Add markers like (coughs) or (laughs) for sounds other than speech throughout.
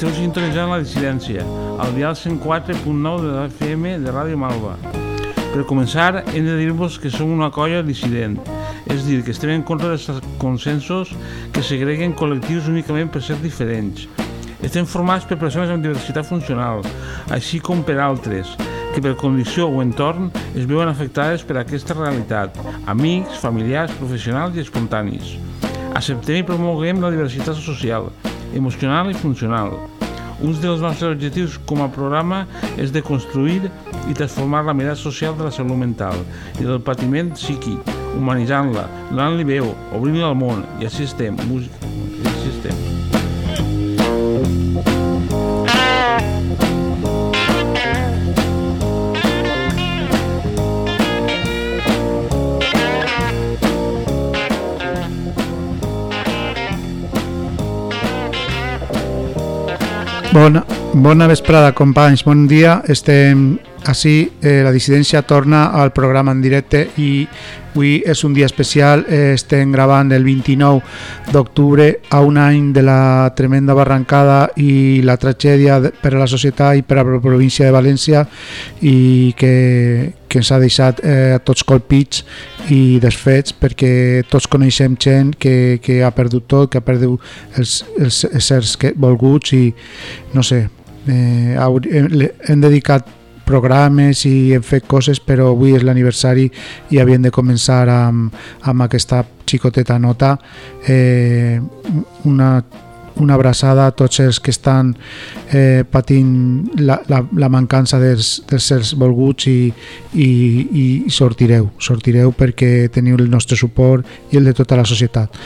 Esteu sintonitzant la dissidència, al dial 104.9 de la FM de Ràdio Malva. Per començar, hem de dir-vos que som una colla dissident, és dir, que estem en contra dels consensos que segreguen col·lectius únicament per ser diferents. Estem formats per persones amb diversitat funcional, així com per altres, que per condició o entorn es veuen afectades per aquesta realitat, amics, familiars, professionals i espontanis. Acceptem i promoguem la diversitat social, emocional i funcional. Un dels nostres objectius com a programa és de construir i transformar la mirada social de la salut mental i del patiment psíquic, humanitzant-la, donant-li veu, obrint-la al món, i així estem, música, i així estem. Bona, bona vesprada, companys. Bon dia. Estem així. Eh, la dissidència torna al programa en directe i avui és un dia especial. Eh, estem gravant el 29 d'octubre a un any de la tremenda barrancada i la tragèdia per a la societat i per a la província de València i que, que ens ha deixat eh, tots colpits i desfets perquè tots coneixem gent que, que ha perdut tot, que ha perdut els, els éssers volguts i no sé, eh, hem dedicat programes i hem fet coses però avui és l'aniversari i havien de començar amb, amb aquesta xicoteta nota. Eh, una una abraçada a tots els que estan eh, patint la, la, la mancança dels, dels sers volguts i, i, i sortireu, sortireu perquè teniu el nostre suport i el de tota la societat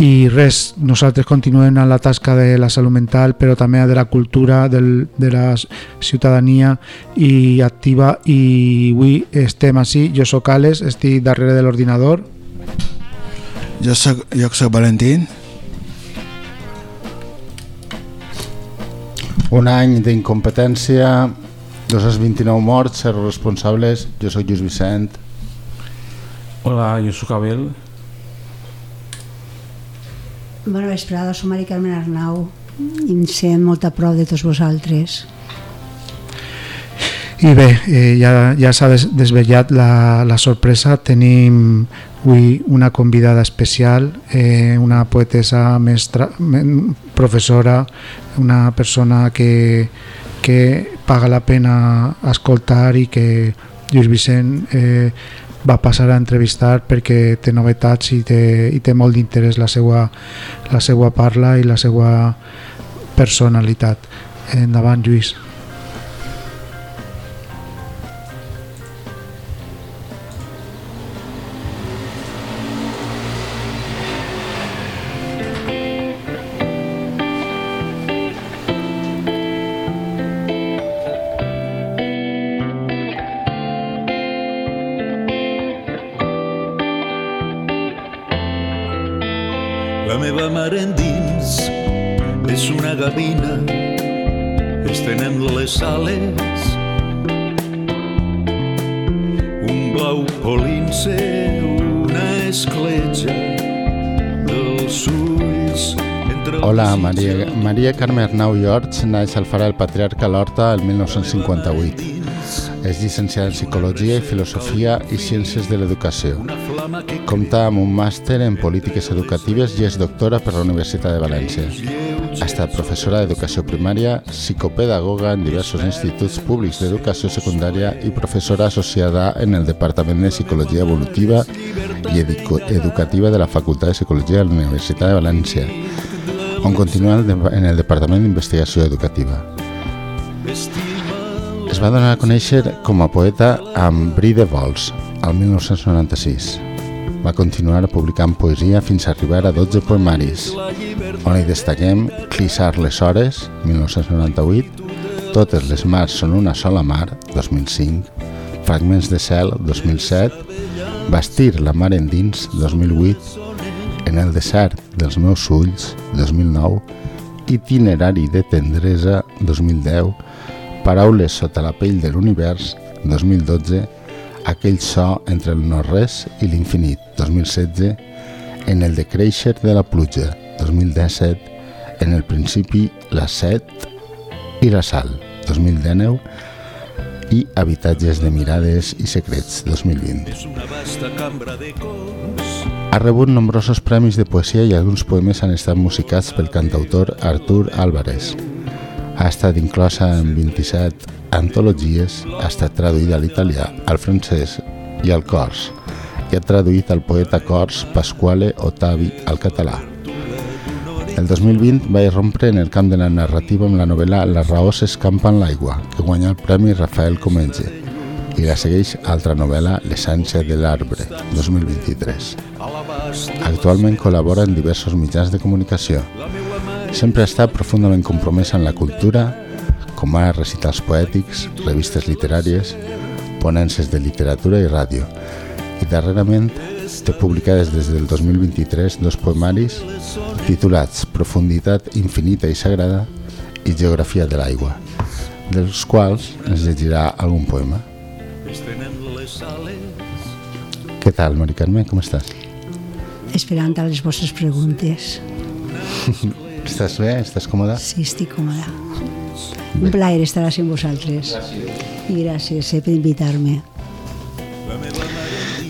i res, nosaltres continuem en la tasca de la salut mental però també de la cultura del, de la ciutadania i activa. I avui estem així, jo sóc Alex, estic darrere de l'ordinador. Jo soc, jo soc Valentín. Un any d'incompetència, 229 morts, ser responsables, jo sóc Lluís Vicent. Hola, jo sóc Abel. Bona vesprada, som Mari Carmen Arnau i em sent molt a prop de tots vosaltres. I bé, eh, ja, ja s'ha des desvetllat la, la sorpresa, tenim avui una convidada especial, eh, una poetesa, mestra, professora, una persona que, que paga la pena escoltar i que Lluís Vicent eh, va passar a entrevistar perquè té novetats i té, i té molt d'interès la, seva, la seva parla i la seva personalitat. Endavant, Lluís. Arnau i Horts naix al Far el Patriarca l'Horta el 1958. És llicenciada en Psicologia i Filosofia i Ciències de l'Educació. Compta amb un màster en Polítiques Educatives i és doctora per la Universitat de València. Ha estat professora d'Educació Primària, psicopedagoga en diversos instituts públics d'educació secundària i professora associada en el Departament de Psicologia Evolutiva i Educativa de la Facultat de Psicologia de la Universitat de València on continua en el Departament d'Investigació Educativa. Es va donar a conèixer com a poeta amb Bri de Vols, al 1996. Va continuar publicant poesia fins a arribar a 12 poemaris, on hi destaquem Clissar les hores, 1998, Totes les mars són una sola mar, 2005, Fragments de cel, 2007, Bastir la mar endins, 2008, En el desert dels meus ulls, 2009, Itinerari de tendresa, 2010, Paraules sota la pell de l'univers, 2012, Aquell so entre el no-res i l'infinit, 2016, En el decreixer de la pluja, 2017, en el principi la set i la sal, 2019, i Habitatges de mirades i secrets, 2020. Ha rebut nombrosos premis de poesia i alguns poemes han estat musicats pel cantautor Artur Álvarez. Ha estat inclosa en 27 antologies, ha estat traduïda a l'italià, al francès i al cors, i ha traduït el poeta cors Pasquale Ottavi al català. El 2020 va irrompre en el camp de la narrativa amb la novel·la La raó s'escampa en l'aigua, que guanya el Premi Rafael Comenge, i la segueix altra novel·la L'essència de l'arbre, 2023. Actualment col·labora en diversos mitjans de comunicació. Sempre estat profundament compromesa en la cultura, com ara recitals poètics, revistes literàries, ponències de literatura i ràdio, i darrerament té publicades des del 2023 dos poemaris titulats Profunditat infinita i sagrada i Geografia de l'aigua, dels quals ens llegirà algun poema. Què tal, Mari Carme? Com estàs? Esperant a les vostres preguntes. (laughs) Estàs bé? Estàs còmoda? Sí, estic còmoda. Un plaer estar així amb vosaltres. I gràcies eh, per invitar-me.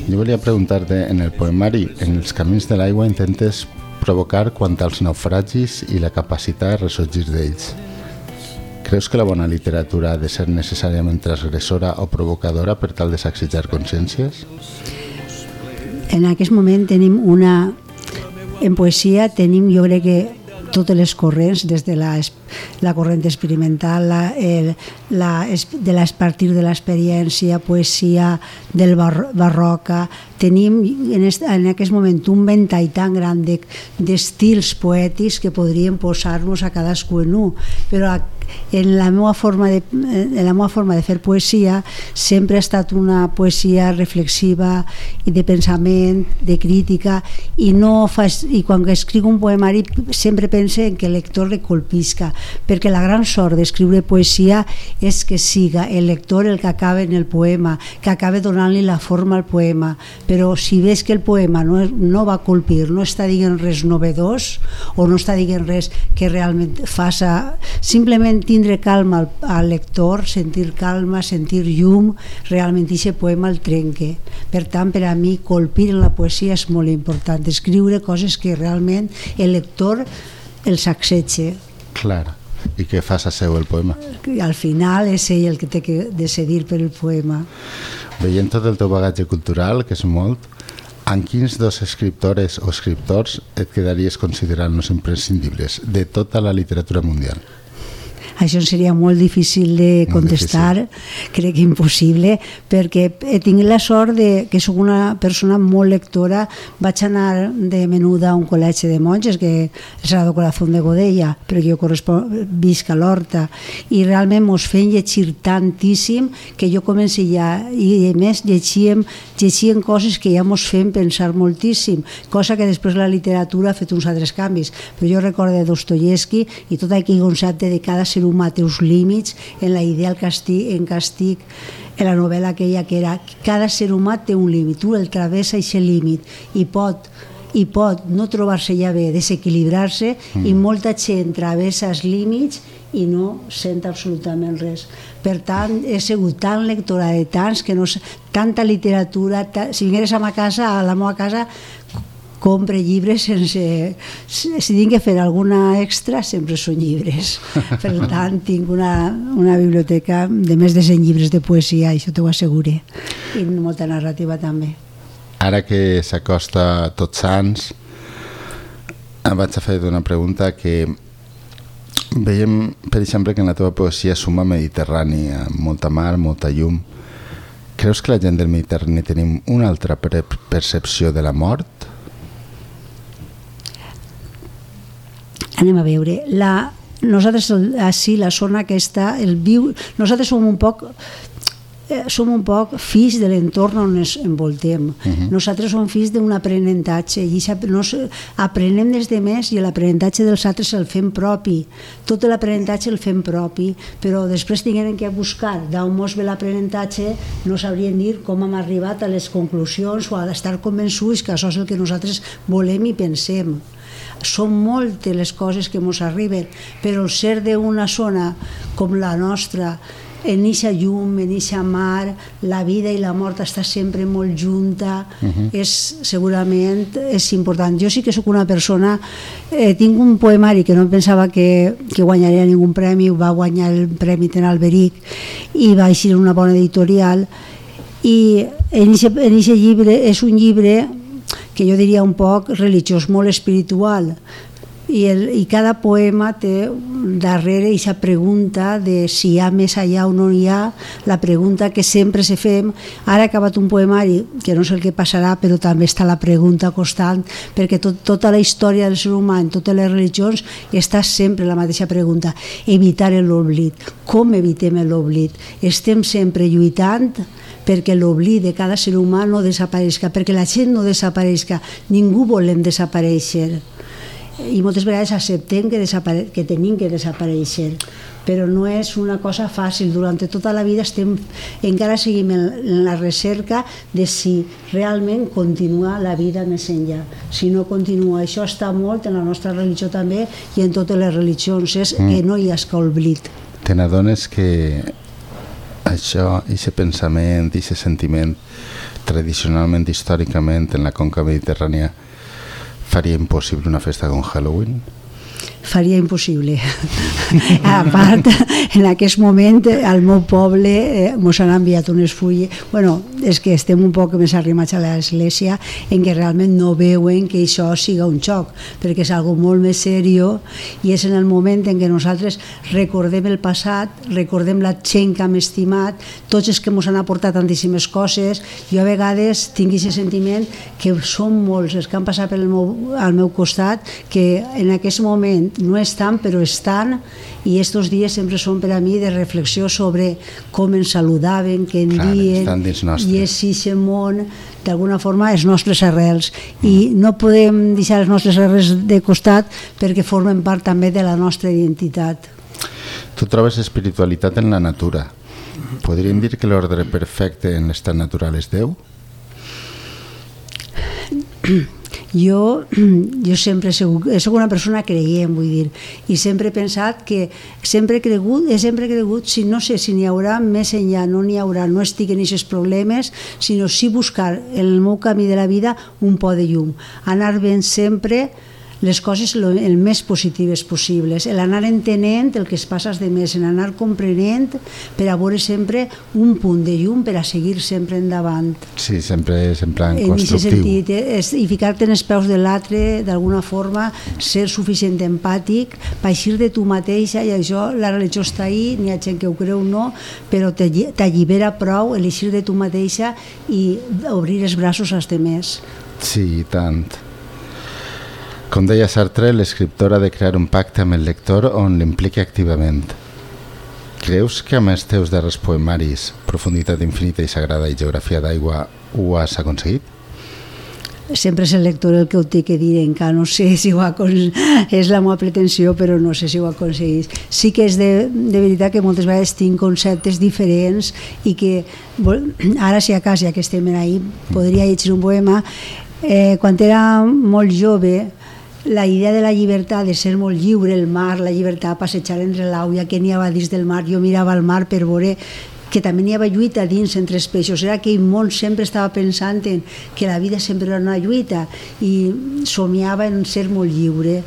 Jo volia preguntar-te, en el poemari En els camins de l'aigua intentes provocar quant als naufragis i la capacitat de ressorgir d'ells. Creus que la bona literatura ha de ser necessàriament transgressora o provocadora per tal de sacsejar consciències? En aquest moment tenim una... En poesia tenim, jo crec que totes les corrents, des de la, la corrent experimental, la, el, la, de a partir de l'experiència, poesia del bar, barroca, tenim en, est, en aquest moment un ventall tan gran d'estils de, poètics que podríem posar-nos a cadascú en un, però a, en la meva forma de, en la meva forma de fer poesia sempre ha estat una poesia reflexiva i de pensament, de crítica i no fa, i quan escric un poemari sempre pense en que el lector le colpisca perquè la gran sort d'escriure poesia és que siga el lector el que acaba en el poema, que acaba donant-li la forma al poema, però si ves que el poema no, no va colpir, no està dient res novedós o no està dient res que realment faça simplement tindre calma al, al lector, sentir calma, sentir llum, realment aquest poema el trenque. Per tant, per a mi, colpir en la poesia és molt important, escriure coses que realment el lector els acceche. Clar. I què fas a seu el poema? Al final és ell el que té que decidir per el poema. Veient tot el teu bagatge cultural, que és molt, en quins dos escriptores o escriptors et quedaries considerant-los imprescindibles de tota la literatura mundial? Això seria molt difícil de contestar, difícil. crec que impossible, perquè he tingut la sort de que sóc una persona molt lectora. Vaig anar de menuda a un col·legi de monges, que és la Corazón de Godella, perquè jo visc a l'Horta, i realment mos feien llegir tantíssim que jo comencé ja, i a més llegíem, llegíem coses que ja mos feien pensar moltíssim, cosa que després la literatura ha fet uns altres canvis. Però jo recordo Dostoyevsky i tot aquell concepte de cada ser humà té uns límits en la idea del castig, en castig en la novel·la aquella que era cada ser humà té un límit, tu el travessa aquest límit i pot i pot no trobar-se ja bé, desequilibrar-se mm. i molta gent travessa els límits i no sent absolutament res. Per tant, he sigut tan lectora de tants que no tanta literatura, ta, si vingueres a ma casa, a la meva casa, compre llibres sense... Si tinc que fer alguna extra, sempre són llibres. (laughs) Per tant, tinc una, una biblioteca de més de 100 llibres de poesia, això t'ho assegure. I molta narrativa també. Ara que s'acosta Tots Sants, em vaig a fer una pregunta que veiem, per exemple, que en la teva poesia suma mediterrània, molta mar, molta llum. Creus que la gent del Mediterrani tenim una altra percepció de la mort? Anem a veure, la, nosaltres així, la zona aquesta, el viu, nosaltres som un poc eh, som un poc fills de l'entorn on ens envoltem. Uh -huh. Nosaltres som fills d'un aprenentatge i nos aprenem des de més i l'aprenentatge dels altres el fem propi. Tot l'aprenentatge el fem propi, però després tinguem que buscar d'on mos ve l'aprenentatge, no sabrien dir com hem arribat a les conclusions o a estar convençuts que això és el que nosaltres volem i pensem són moltes les coses que ens arriben, però el ser d'una zona com la nostra, en eixa llum, en eixa mar, la vida i la mort està sempre molt junta, uh -huh. és segurament és important. Jo sí que sóc una persona, eh, tinc un poemari que no pensava que, que guanyaria ningun premi, va guanyar el Premi Ten Alberic i va eixir una bona editorial i en aquest llibre és un llibre que jo diria un poc religiós, molt espiritual, i, el, i cada poema té darrere aquesta pregunta de si hi ha més allà o no hi ha, la pregunta que sempre se fem. Ara ha acabat un poemari, que no sé el que passarà, però també està la pregunta constant, perquè tot, tota la història del ser humà, en totes les religions, està sempre la mateixa pregunta, evitar l'oblit. Com evitem l'oblit? Estem sempre lluitant perquè l'oblit de cada ser humà no desapareixca, perquè la gent no desapareixca, ningú volem desaparèixer. I moltes vegades acceptem que, desapare que tenim que desaparèixer però no és una cosa fàcil. Durant tota la vida estem, encara seguim en, en la recerca de si realment continua la vida més enllà. Si no continua, això està molt en la nostra religió també i en totes les religions. És mm. que no hi ha escolblit te n'adones que això, aquest pensament, aquest sentiment tradicionalment, històricament en la conca mediterrània faria impossible una festa con Halloween? Faria impossible. (laughs) a part, en aquest moment al meu poble eh, mos han enviat unes fulles, bueno, és que estem un poc més arrimats a l'església en què realment no veuen que això siga un xoc, perquè és algo molt més serio i és en el moment en què nosaltres recordem el passat, recordem la gent que hem estimat, tots els que ens han aportat tantíssimes coses, jo a vegades tinc aquest sentiment que són molts els que han passat pel meu, al meu costat que en aquest moment no estan però estan i estos dies sempre són per a mi de reflexió sobre com ens saludaven, què en Clar, dien i és aquest món d'alguna forma els nostres arrels mm. i no podem deixar els nostres arrels de costat perquè formen part també de la nostra identitat Tu trobes espiritualitat en la natura podríem dir que l'ordre perfecte en l'estat natural és Déu? (clears throat) jo, (clears throat) jo sempre soc, soc una persona creient, vull dir, i sempre he pensat que sempre he cregut, he sempre cregut, si no sé si n'hi haurà més enllà, no n'hi haurà, no estic en aquests problemes, sinó si buscar en el meu camí de la vida un po de llum, anar ben sempre les coses el més positives possibles, l'anar entenent el que es passa de més, l'anar comprenent per a veure sempre un punt de llum per a seguir sempre endavant. Sí, sempre, sempre en, en constructiu. sentit, és, i ficar-te en els peus de l'altre, d'alguna forma, ser suficient empàtic, paixir de tu mateixa, i això, la religió està ahí, n'hi ha gent que ho creu no, però t'allibera prou elixir de tu mateixa i obrir els braços als demés. Sí, tant. Com deia Sartre, l'escriptor ha de crear un pacte amb el lector on l'impliqui activament. Creus que amb els teus darrers poemaris, Profunditat infinita i sagrada i Geografia d'aigua, ho has aconseguit? sempre és el lector el que ho té que dir, encara no sé si ho ha és la meva pretensió, però no sé si ho aconseguís. Sí que és de, de veritat que moltes vegades tinc conceptes diferents i que (clears throat) ara si a casa, ja que estem ahí, podria llegir un poema. Eh, quan era molt jove, la idea de la llibertat, de ser molt lliure, el mar, la llibertat, passejar entre l'auia, que n'hi havia dins del mar, jo mirava al mar per veure que també n'hi havia lluita dins entre els peixos, era aquell món sempre estava pensant en que la vida sempre era una lluita i somiava en ser molt lliure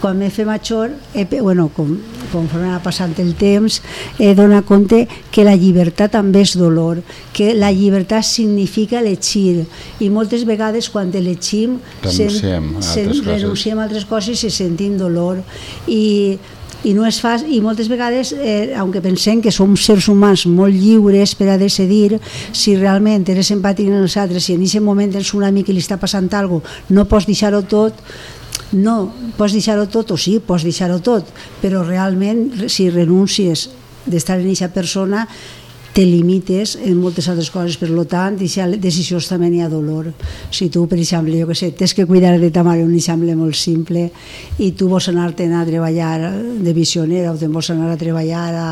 quan m'he fet major, he, bueno, com, conforme va passant el temps, he donat compte que la llibertat també és dolor, que la llibertat significa elegir, i moltes vegades quan elegim renunciem, a, altres renunciem a altres coses i sentim dolor. I i no és fàcil, i moltes vegades, eh, aunque pensem que som sers humans molt lliures per a decidir si realment eres empàtic en els altres, si en aquest moment tens un amic que li està passant alguna cosa, no pots deixar-ho tot, no, pots deixar-ho tot o sí, pots deixar-ho tot, però realment si renuncies d'estar en aquesta persona te limites en moltes altres coses, per tant, d'aquesta decisió també n'hi ha dolor. Si tu, per exemple, jo que sé, tens que cuidar de ta mare un exemple molt simple i tu vols anar-te'n a treballar de visionera o te'n vols anar a treballar a,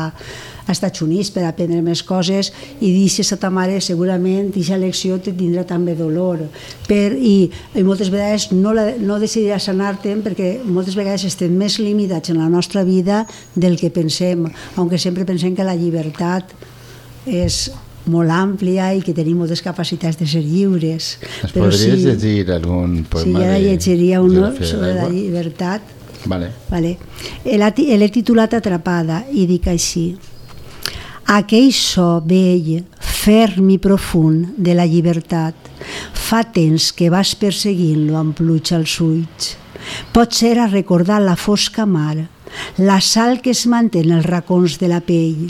a Estats Units per aprendre més coses i deixes a ta mare segurament aquesta elecció te tindrà també dolor per, i, i moltes vegades no, la, no decidiràs anar-te'n perquè moltes vegades estem més limitats en la nostra vida del que pensem, aunque sempre pensem que la llibertat és molt àmplia i que tenim moltes capacitats de ser lliures. Es Però podries si, llegir algun poema? Sí, ara llegiria un sobre la llibertat. Vale. Vale. L'he titulat Atrapada i dic així. Aquell so vell, ferm i profund de la llibertat, fa temps que vas perseguint-lo amb pluja als ulls. Pot ser a recordar la fosca mar, la sal que es manté en els racons de la pell,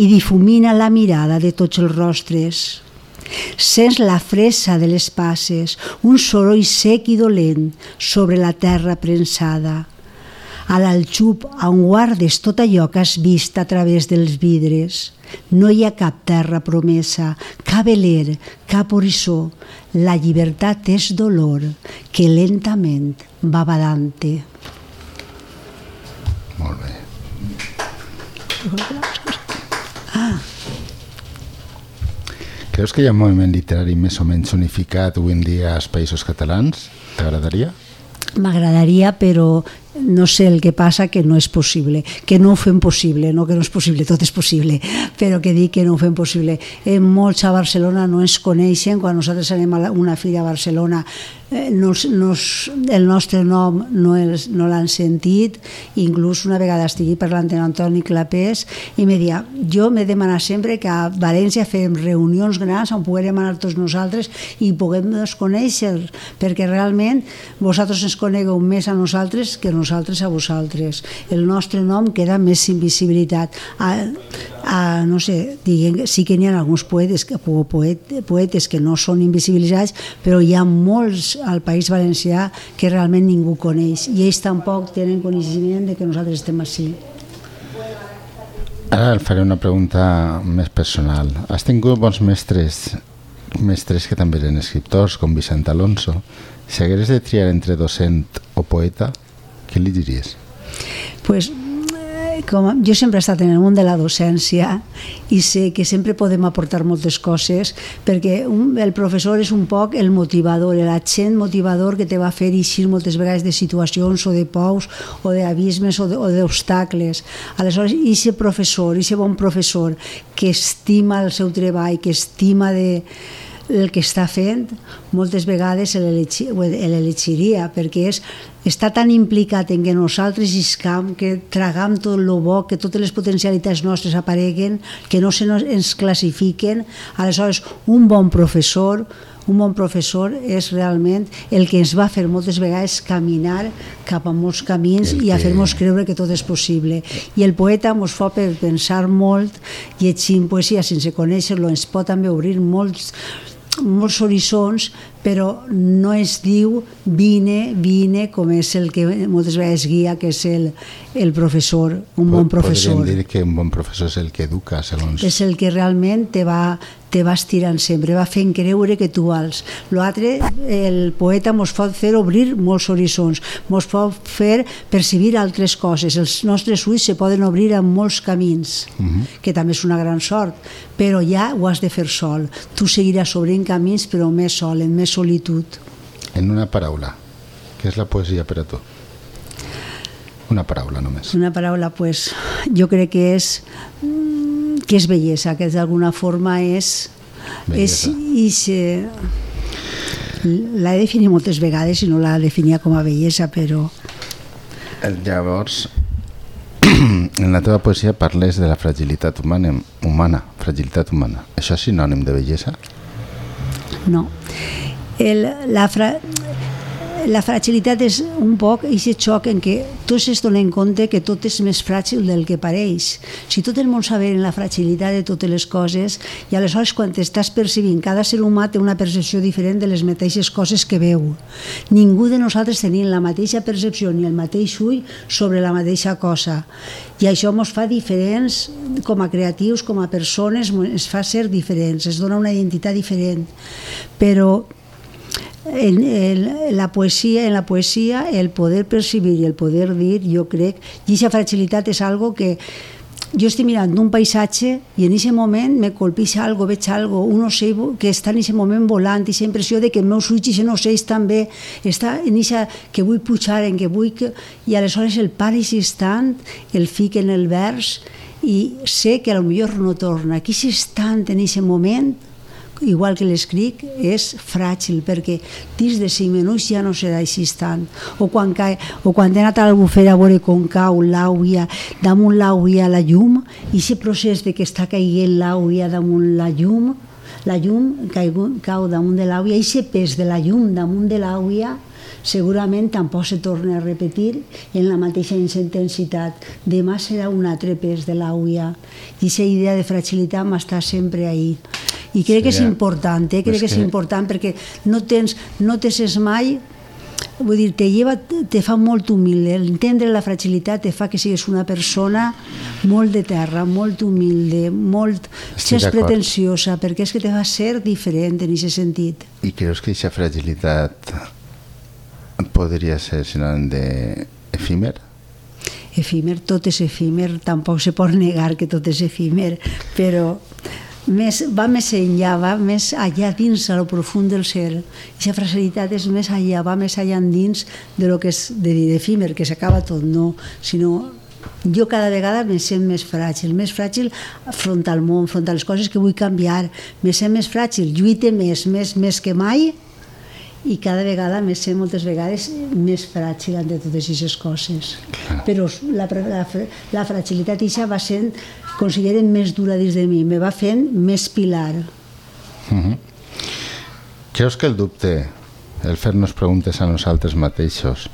i difumina la mirada de tots els rostres. Sents la fressa de les passes, un soroll sec i dolent sobre la terra prensada. A l'alxup on guardes tot allò que has vist a través dels vidres. No hi ha cap terra promesa, cap veler, cap horitzó. La llibertat és dolor que lentament va badant-te. Molt bé. Creus que hi ha un moviment literari més o menys unificat avui en dia als països catalans? T'agradaria? M'agradaria, però no sé el que passa que no és possible, que no ho fem possible, no que no és possible, tot és possible, però que dic que no ho fem possible. En molts a Barcelona no ens coneixen, quan nosaltres anem a una fira a Barcelona Eh, nos, nos, el nostre nom no, els, no l'han sentit, inclús una vegada estigui parlant amb Antoni Clapés i me dia, jo m'he demanat sempre que a València fem reunions grans on puguem anar tots nosaltres i puguem nos conèixer, perquè realment vosaltres ens conegueu més a nosaltres que nosaltres a vosaltres. El nostre nom queda més invisibilitat. A, a, no sé, diguem, sí que n'hi ha alguns poetes, o poet, poetes que no són invisibilitzats, però hi ha molts al País Valencià que realment ningú coneix i ells tampoc tenen coneixement de que nosaltres estem així. Ara el faré una pregunta més personal. Has tingut bons mestres, mestres que també eren escriptors, com Vicent Alonso. Si hagueres de triar entre docent o poeta, què li diries? Pues com, jo sempre he estat en el món de la docència i sé que sempre podem aportar moltes coses perquè un, el professor és un poc el motivador, l'agent motivador que te va fer eixir moltes vegades de situacions o de pous o d'abismes o d'obstacles. Aleshores, aquest professor, aquest bon professor que estima el seu treball, que estima de, el que està fent, moltes vegades l'elegiria, perquè és, està tan implicat en que nosaltres iscam, que tragam tot el bo, que totes les potencialitats nostres apareguen, que no se nos, ens classifiquen. Aleshores, un bon professor, un bon professor és realment el que ens va fer moltes vegades caminar cap a molts camins i a fer-nos creure que tot és possible. I el poeta ens fa per pensar molt, llegint poesia sense conèixer-lo, ens pot també obrir molts, molts horitzons, però no es diu vine, vine, com és el que moltes vegades guia, que és el, el professor, un bon professor. Podríem dir que un bon professor és el que educa, segons... És el que realment te va, te vas tirant sempre, va fent creure que tu vals. L'altre, el poeta mos pot fer obrir molts horitzons, mos pot fer percibir altres coses. Els nostres ulls se poden obrir en molts camins, uh mhm. -huh. que també és una gran sort, però ja ho has de fer sol. Tu seguiràs obrint camins, però més sol, en més solitud. En una paraula, què és la poesia per a tu? Una paraula només. Una paraula, pues, jo crec que és que és bellesa, que d'alguna forma és... Bellesa. és, és la he definit moltes vegades i no la definia com a bellesa, però... Llavors, (clears throat) en la teva poesia parles de la fragilitat humana, humana fragilitat humana. Això és sinònim de bellesa? No. El, la fra... la fragilitat és un poc aquest xoc en què tots es donen compte que tot és més fràgil del que pareix. Si tot el món saber la fragilitat de totes les coses i aleshores quan estàs percibint, cada ser humà té una percepció diferent de les mateixes coses que veu. Ningú de nosaltres tenim la mateixa percepció ni el mateix ull sobre la mateixa cosa. I això ens fa diferents com a creatius, com a persones, ens fa ser diferents, es dona una identitat diferent. Però en, en, la poesia, en la poesia el poder percibir i el poder dir, jo crec, i aquesta fragilitat és algo que jo estic mirant un paisatge i en aquest moment me colpixa algo, veig algo, un ocell que està en aquest moment volant, i impressió de que meus ulls i ocells també està en aquest que vull pujar, en que vull que... i aleshores el pare instant el fic en el vers i sé que millor no torna. Aquí instant, en aquest moment, igual que l'escric, és fràgil, perquè dins de 5 minuts ja no serà així tant. O quan, cai, o quan he anat a l'albufera a veure com cau l'àuia, damunt l'àuia la llum, i aquest procés de que està caient l'àuia damunt la llum, la llum cau, cau damunt de l'àuia, i aquest pes de la llum damunt de l'àuia, segurament tampoc se torna a repetir en la mateixa intensitat. Demà serà un altre pes de l'àuia. I aquesta idea de fragilitat m'està sempre ahí. I crec sí, que és important, eh? crec que és important perquè no tens, no tens mai vull dir, te, lleva, te fa molt humil, entendre la fragilitat te fa que sigues una persona molt de terra, molt humilde, molt més pretensiosa, perquè és que te fa ser diferent en aquest sentit. I creus que aquesta fragilitat podria ser sinònim d'efímer? Efímer, tot és efímer, tampoc se pot negar que tot és efímer, però més, va més enllà, va més allà dins, a lo profund del ser. Aquesta fragilitat és més allà, va més allà dins de lo que és de dir efímer, que s'acaba tot, no, sinó jo cada vegada me sent més fràgil, més fràgil front al món, front a les coses que vull canviar, me sent més fràgil, lluite més, més, més que mai, i cada vegada me sent moltes vegades més fràgil de totes aquestes coses. Però la, la, la fragilitat ixa va sent consideren més dura dins de mi, me va fent més pilar. Uh -huh. Creus que el dubte, el fer-nos preguntes a nosaltres mateixos,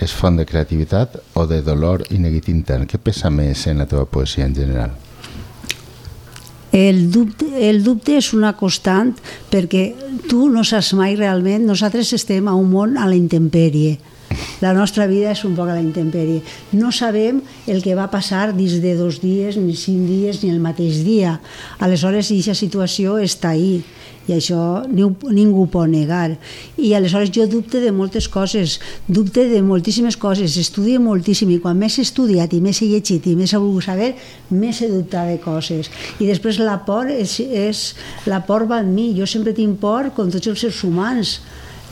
és font de creativitat o de dolor i neguit intern? Què pesa més en la teva poesia en general? El dubte, el dubte és una constant perquè tu no saps mai realment, nosaltres estem a un món a la intempèrie, la nostra vida és un poc a la intempèrie. No sabem el que va passar dins de dos dies, ni cinc dies, ni el mateix dia. Aleshores, aquesta situació està ahí i això ningú pot negar. I aleshores jo dubte de moltes coses, dubte de moltíssimes coses, estudio moltíssim i quan més he estudiat i més he llegit i més he volgut saber, més he dubtat de coses. I després la por és, és la por va en mi, jo sempre tinc por com tots els éssers humans,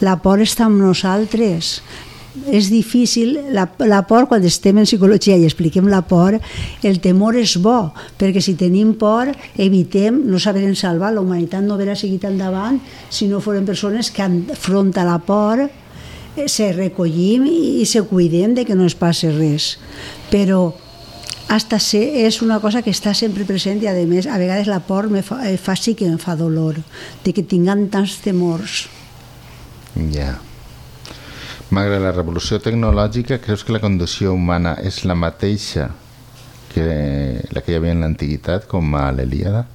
la por està amb nosaltres és difícil, la, la por, quan estem en psicologia i expliquem la por, el temor és bo, perquè si tenim por, evitem no saber salvar, la humanitat no haurà seguit endavant si no foren persones que enfront a la por eh, se recollim i se cuidem de que no es passi res. Però hasta ser és una cosa que està sempre present i a més a vegades la por me fa, eh, fa sí que em fa dolor de que tinguem tants temors. Ja. Yeah. Malgrat la revolució tecnològica, creus que la condició humana és la mateixa que la que hi havia en l'antiguitat, com a l'Elíada?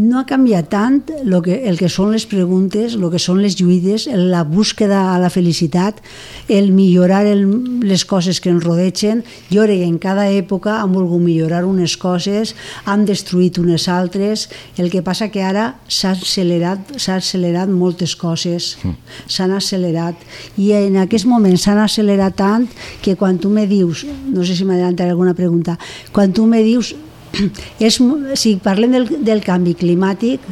No ha canviat tant el que, el que són les preguntes, el que són les lluides, la búsqueda a la felicitat, el millorar el, les coses que ens rodegen. Jo crec que en cada època han volgut millorar unes coses, han destruït unes altres, el que passa que ara s'ha accelerat, accelerat moltes coses, mm. s'han accelerat, i en aquest moment s'han accelerat tant que quan tu me dius, no sé si m'adelantaré alguna pregunta, quan tu me dius és, si parlem del, del canvi climàtic,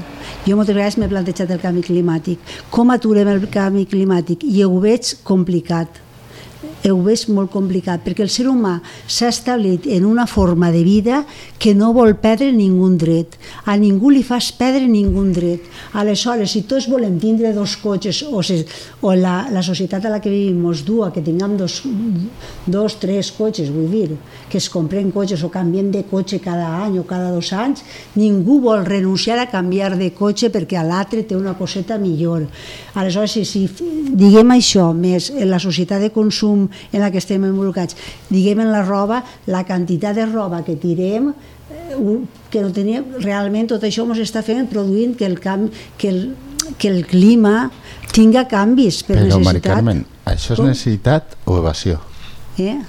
jo moltes vegades m'he plantejat el canvi climàtic. Com aturem el canvi climàtic? I ho veig complicat. Ho veig molt complicat, perquè el ser humà s'ha establit en una forma de vida que no vol perdre ningú dret. A ningú li fas perdre ningú dret. Aleshores, si tots volem tindre dos cotxes, o, si, o la, la societat a la que vivim ens dua que tinguem dos, dos, tres cotxes, vull dir, que es compren cotxes o canviem de cotxe cada any o cada dos anys, ningú vol renunciar a canviar de cotxe perquè a l'altre té una coseta millor. Aleshores, si, si diguem això, més la societat de consum en la que estem involucrats. Diguem en la roba, la quantitat de roba que tirem eh, que no tenia, realment tot això ens està fent produint que el, camp, que el, que el clima tinga canvis per Però, necessitat. Mari Carmen, això és necessitat o evasió? Eh?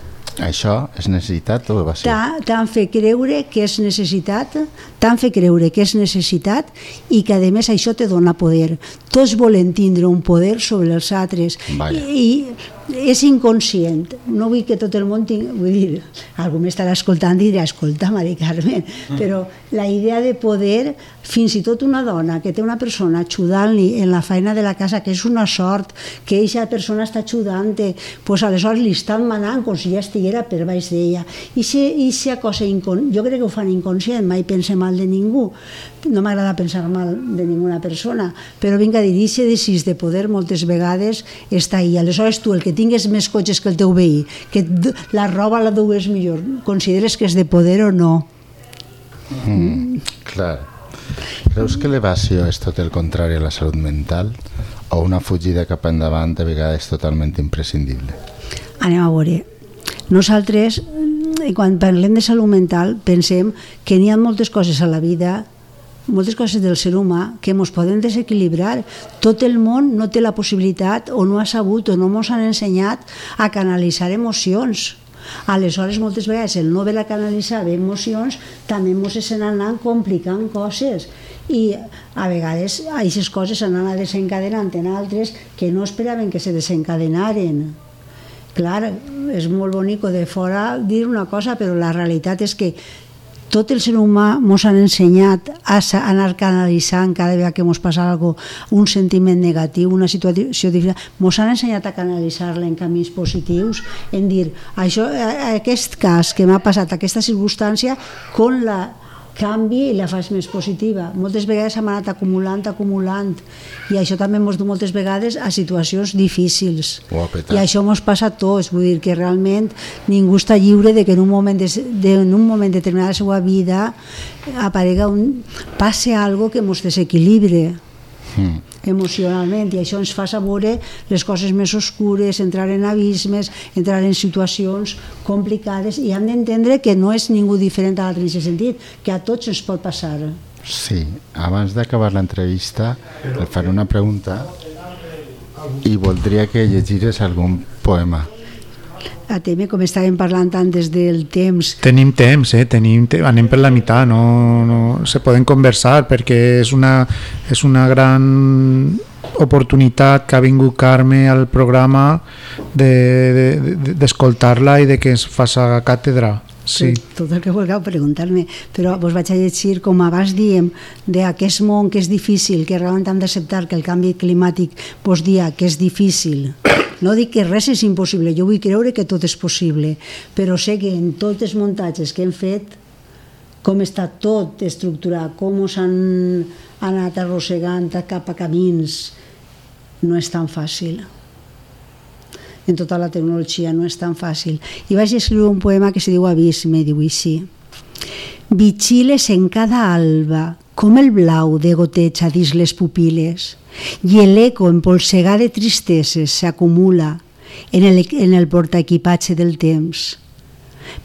Això és necessitat o evasió? T'han fet creure que és necessitat, t'han fet creure que és necessitat i que a més això te dona poder. Tots volen tindre un poder sobre els altres. Vaya. I, I és inconscient. No vull que tot el món tingui... Vull dir, algú m'estarà escoltant i dirà, escolta, Mari Carmen, mm. però la idea de poder, fins i tot una dona que té una persona ajudant-li en la feina de la casa, que és una sort, que aquesta persona està ajudant-te, pues aleshores li estan manant com si ja estiguera per baix d'ella. I si, i si cosa incon... jo crec que ho fan inconscient, mai pense mal de ningú, no m'agrada pensar mal de ninguna persona, però vinga a dir, i si de poder moltes vegades està ahí. Aleshores tu, el que tingues més cotxes que el teu veí, que la roba la dues millor, consideres que és de poder o no? Mm, clar. Creus que l'evasió és tot el contrari a la salut mental o una fugida cap endavant de vegades totalment imprescindible? Anem a veure. Nosaltres, quan parlem de salut mental, pensem que n'hi ha moltes coses a la vida moltes coses del ser humà que ens poden desequilibrar. Tot el món no té la possibilitat o no ha sabut o no ens han ensenyat a canalitzar emocions. Aleshores, moltes vegades, el no haver a canalitzar emocions també ens estan anant complicant coses i a vegades aquestes coses s'han anat desencadenant en altres que no esperaven que se desencadenaren. Clar, és molt bonic de fora dir una cosa, però la realitat és que tot el ser humà ens han ensenyat a anar canalitzant cada vegada que ens passa alguna un sentiment negatiu, una situació difícil, ens han ensenyat a canalitzar-la en camins positius, en dir, això, aquest cas que m'ha passat, aquesta circumstància, com la canvi i la fas més positiva. Moltes vegades hem anat acumulant, acumulant, i això també ens du moltes vegades a situacions difícils. I això ens passa a tots, vull dir que realment ningú està lliure de que en un moment, de, de, en un moment determinat de la seva vida aparega un, passe algo que ens desequilibre mm. emocionalment i això ens fa veure les coses més oscures, entrar en abismes, entrar en situacions complicades i hem d'entendre que no és ningú diferent a l'altre en aquest sentit, que a tots ens pot passar. Sí, abans d'acabar l'entrevista et faré una pregunta i voldria que llegires algun poema a tema, com estàvem parlant tant des del temps. Tenim temps, eh? Tenim te anem per la meitat, no, no se poden conversar perquè és una, és una gran oportunitat que ha vingut Carme al programa d'escoltar-la de, de, de, i de que es faça càtedra. Sí. Tot, el que vulgueu preguntar-me, però vos vaig a llegir, com abans diem, d'aquest món que és difícil, que realment hem d'acceptar que el canvi climàtic vos dia que és difícil. No dic que res és impossible, jo vull creure que tot és possible, però sé que en tots els muntatges que hem fet, com està tot estructurat, com s'han anat arrossegant cap a camins, no és tan fàcil en tota la tecnologia, no és tan fàcil. I vaig escriure un poema que se diu Abisme, diu així. Vigiles en cada alba, com el blau de goteja dins les pupil·les, i l'eco empolsegar de tristeses s'acumula en el, en el portaequipatge del temps.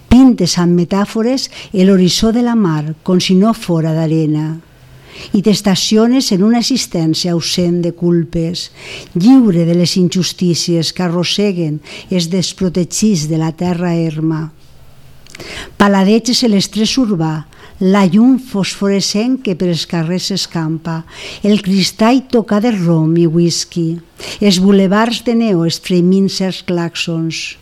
Pintes amb metàfores l'horitzó de la mar com si no fora d'arena i t'estaciones en una existència ausent de culpes, lliure de les injustícies que arrosseguen els desprotegits de la terra erma. Paladeges l'estrès urbà, la llum fosforescent que per els carrers s'escampa, el cristall tocat de rom i whisky, els bulevards de neo estremint certs claxons,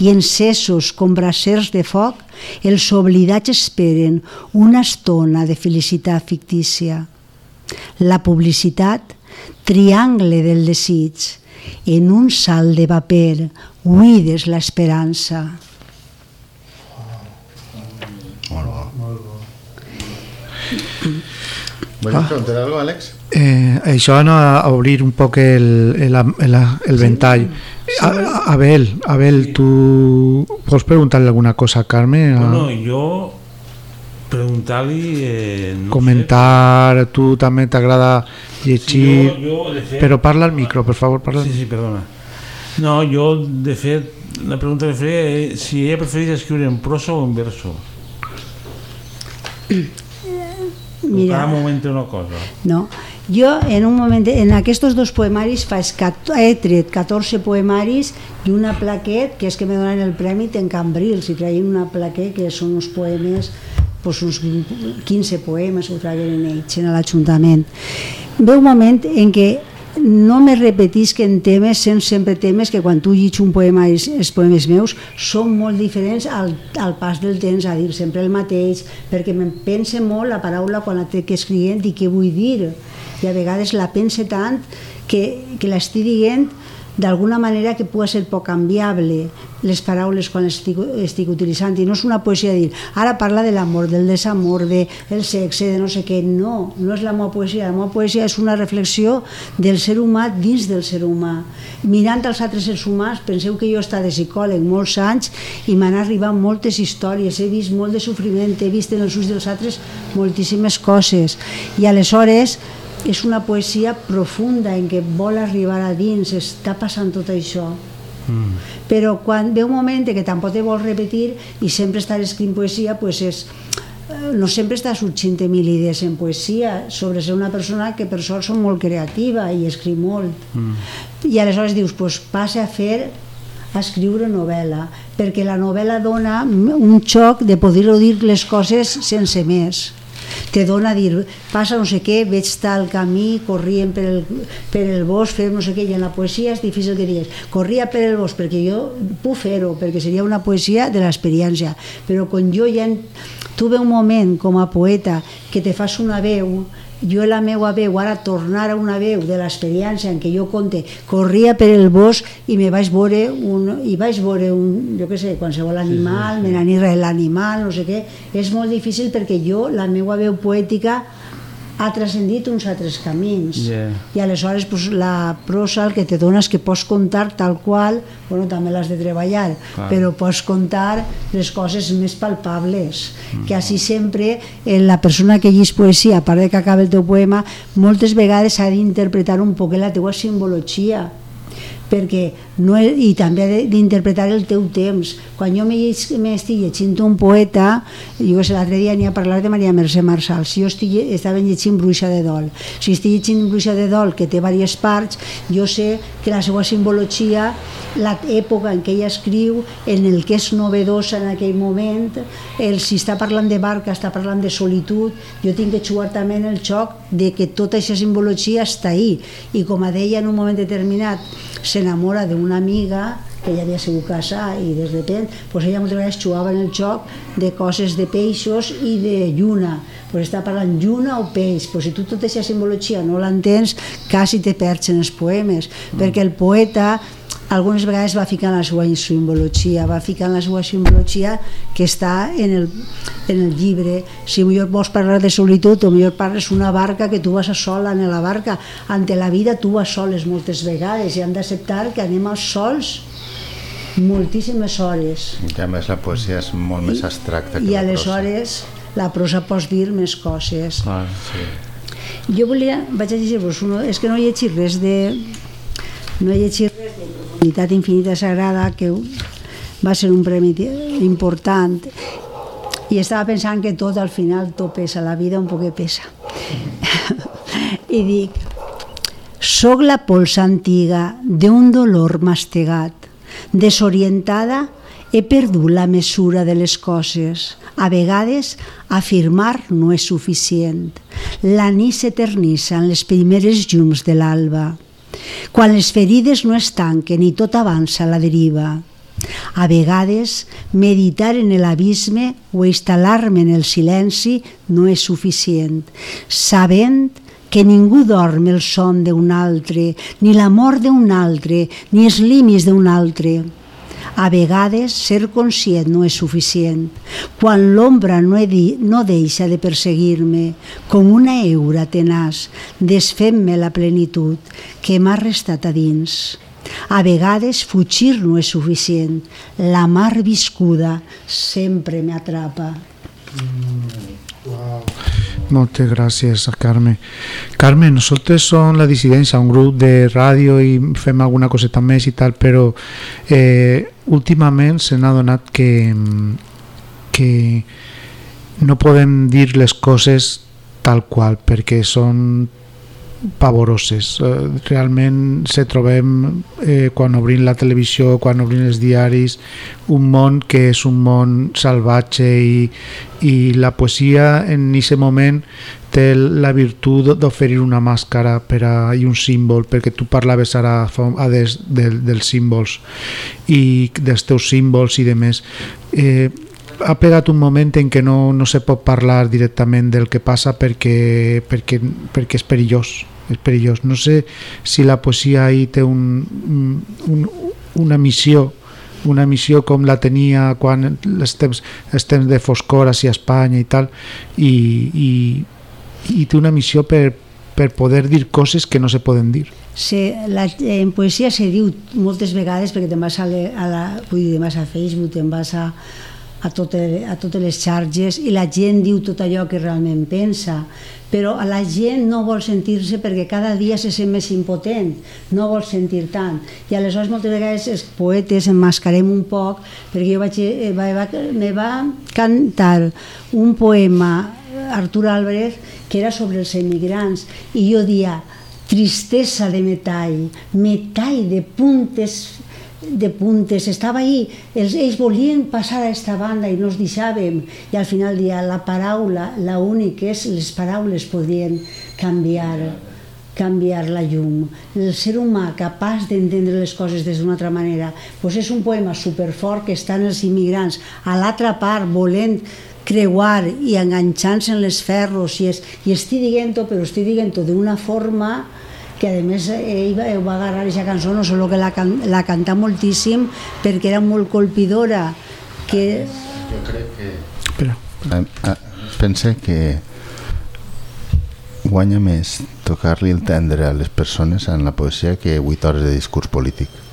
i encesos com bracers de foc, els oblidats esperen una estona de felicitat fictícia. La publicitat, triangle del desig, en un salt de paper, huides l'esperança. Vols Ah. preguntar algo, Àlex? Eh, això anava a obrir un poc el, el, el, el ventall. A, Abel, Abel, tu vols preguntar-li alguna cosa a Carme? A Bueno, jo preguntar-li... Eh, no comentar, tu també t'agrada sé, llegir... jo, jo, de fet, Però parla al micro, per favor, parla. Sí, sí, perdona. No, jo, de fet, la pregunta que feia és si ella prefereix escriure en prosa o en verso. (coughs) Mira, Cada moment una cosa. No, jo en un moment, en aquests dos poemaris faig, he tret 14 poemaris i una plaquet, que és que me donen el premi en Cambrils, i traien una plaquet que són uns poemes, doncs uns 15 poemes, ho traien ells en l'Ajuntament. Ve un moment en què no me repetisc en temes, sent sempre temes que quan tu llegis un poema, els, els poemes meus, són molt diferents al, al pas del temps, a dir sempre el mateix, perquè me'n pense molt la paraula quan la que escrient i què vull dir. I a vegades la pense tant que, que l'estic dient d'alguna manera que pugui ser poc canviable les paraules quan estic, estic utilitzant. I no és una poesia de dir, ara parla de l'amor, del desamor, de el sexe, de no sé què, no, no és la meva poesia, la meva poesia és una reflexió del ser humà dins del ser humà. Mirant els altres éssers humans, penseu que jo he estat de psicòleg molts anys i m'han arribat moltes històries, he vist molt de sofriment, he vist en els ulls dels altres moltíssimes coses. I aleshores és una poesia profunda en què vol arribar a dins, està passant tot això. Mm. Però quan ve un moment que tampoc te vol repetir i sempre estar escrivint poesia, pues és, eh, no sempre està sorgint mil idees en poesia sobre ser una persona que per sort som molt creativa i escriu molt. Mm. I aleshores dius, pues passa a fer a escriure novel·la, perquè la novel·la dona un xoc de poder dir les coses sense més te dona a dir, passa no sé què, veig tal camí, corrien per el, per el bosc, fem no sé què, i en la poesia és difícil que digues, corria per el bosc, perquè jo puc fer-ho, perquè seria una poesia de l'experiència, però quan jo ja en, tuve un moment com a poeta que te fas una veu, jo la meva veu, ara tornar a una veu de l'experiència en què jo conte, corria per el bosc i me vaig veure un, i vaig veure un, jo què sé, qualsevol animal, sí, sí, sí. me n'anirà l'animal, no sé què, és molt difícil perquè jo, la meva veu poètica ha transcendit uns altres camins Yeah. i aleshores pues, la prosa el que te dona és que pots contar tal qual bueno, també l'has de treballar Clar. però pots contar les coses més palpables que així sempre eh, la persona que llegeix poesia a part de que acaba el teu poema moltes vegades ha d'interpretar un poc la teua simbologia perquè no, i també d'interpretar el teu temps. Quan jo m'estic llegint un poeta, jo sé, l'altre dia n'hi a parlar de Maria Mercè Marçal, si jo estic, estava llegint Bruixa de Dol, si estic llegint Bruixa de Dol, que té diverses parts, jo sé que la seva simbologia, l'època en què ella escriu, en el que és novedosa en aquell moment, el, si està parlant de barca, està parlant de solitud, jo tinc que jugar també en el xoc de que tota aquesta simbologia està ahí, i com a deia en un moment determinat, s'enamora d'una amiga que ja havia sigut casar i de repent pues ella moltes vegades jugava en el joc de coses de peixos i de lluna pues està parlant lluna o peix pues si tu tota aquesta simbologia no l'entens quasi te perds en els poemes mm. perquè el poeta algunes vegades va ficant la seva simbologia, va ficant la seva simbologia que està en el, en el llibre. Si millor vols parlar de solitud, o millor parles una barca que tu vas a sola en la barca. Ante la vida tu vas soles moltes vegades i hem d'acceptar que anem als sols moltíssimes hores. En canvi, la poesia és molt més abstracta que I la aleshores la prosa pots dir més coses. Clar. Jo volia, vaig a llegir-vos uno, és que no he llegit res de no he llegit res de Unitat Infinita Sagrada que va ser un premi important i estava pensant que tot al final tot pesa, la vida un poc pesa (laughs) i dic soc la polsa antiga d'un dolor mastegat desorientada he perdut la mesura de les coses. A vegades, afirmar no és suficient. La nit s'eternissa en les primeres llums de l'alba. Quan les ferides no es tanquen i tot avança a la deriva. A vegades, meditar en l'abisme o instal·lar-me en el silenci no és suficient, sabent que ningú dorm el son d'un altre, ni la mort d'un altre, ni els límits d'un altre. A vegades, ser conscient no és suficient. Quan l'ombra no, no deixa de perseguir-me, com una eura tenaç, desfent-me la plenitud que m'ha restat a dins. A vegades fugir no és suficient. La mar viscuda sempre m'atrapa. Wow. Moltes gràcies, Carme. Carme, nosaltres som la dissidència, un grup de ràdio i fem alguna coseta més i tal, però eh, últimament se n'ha donat que, que no podem dir les coses tal qual, perquè són pavoroses. Eh, realment se trobem eh, quan obrim la televisió, quan obrim els diaris, un món que és un món salvatge i, i la poesia en aquest moment té la virtut d'oferir una màscara per a, i un símbol, perquè tu parlaves ara a des, de, dels símbols i dels teus símbols i de més. Eh, ha pegat un moment en què no, no se pot parlar directament del que passa perquè, perquè, perquè és perillós és perillós. No sé si la poesia ahí té un, un, una missió una missió com la tenia quan els temps, els temps de foscor a Espanya i tal i, i, i té una missió per, per poder dir coses que no se poden dir. Se, la, en poesia se diu moltes vegades perquè te'n vas a, a, la, vull dir, vas a Facebook, te'n vas a, a, totes, a totes les xarxes i la gent diu tot allò que realment pensa. Però a la gent no vol sentir-se perquè cada dia se sent més impotent, no vol sentir tant. I aleshores moltes vegades els poetes emmascarem un poc perquè jo vaig, eh, va, va, me va cantar un poema Artur Álvarez que era sobre els emigrants. I jo dia tristesa de metall, metall de puntes de puntes, estava ahí, els, ells volien passar a esta banda i no els deixàvem, i al final dia la paraula, la únic és les paraules podien canviar canviar la llum. El ser humà capaç d'entendre les coses des d'una altra manera, pues és un poema superfort que estan els immigrants a l'altra part volent creuar i enganxant-se en les ferros i, és, i estic dient-ho, però estic dient-ho d'una forma que a més ell va, va agarrar aquesta cançó, no solo que la, can, la canta moltíssim perquè era molt colpidora que... Jo crec que... Espera. espera. Pense que guanya més tocar-li el tendre a les persones en la poesia que 8 hores de discurs polític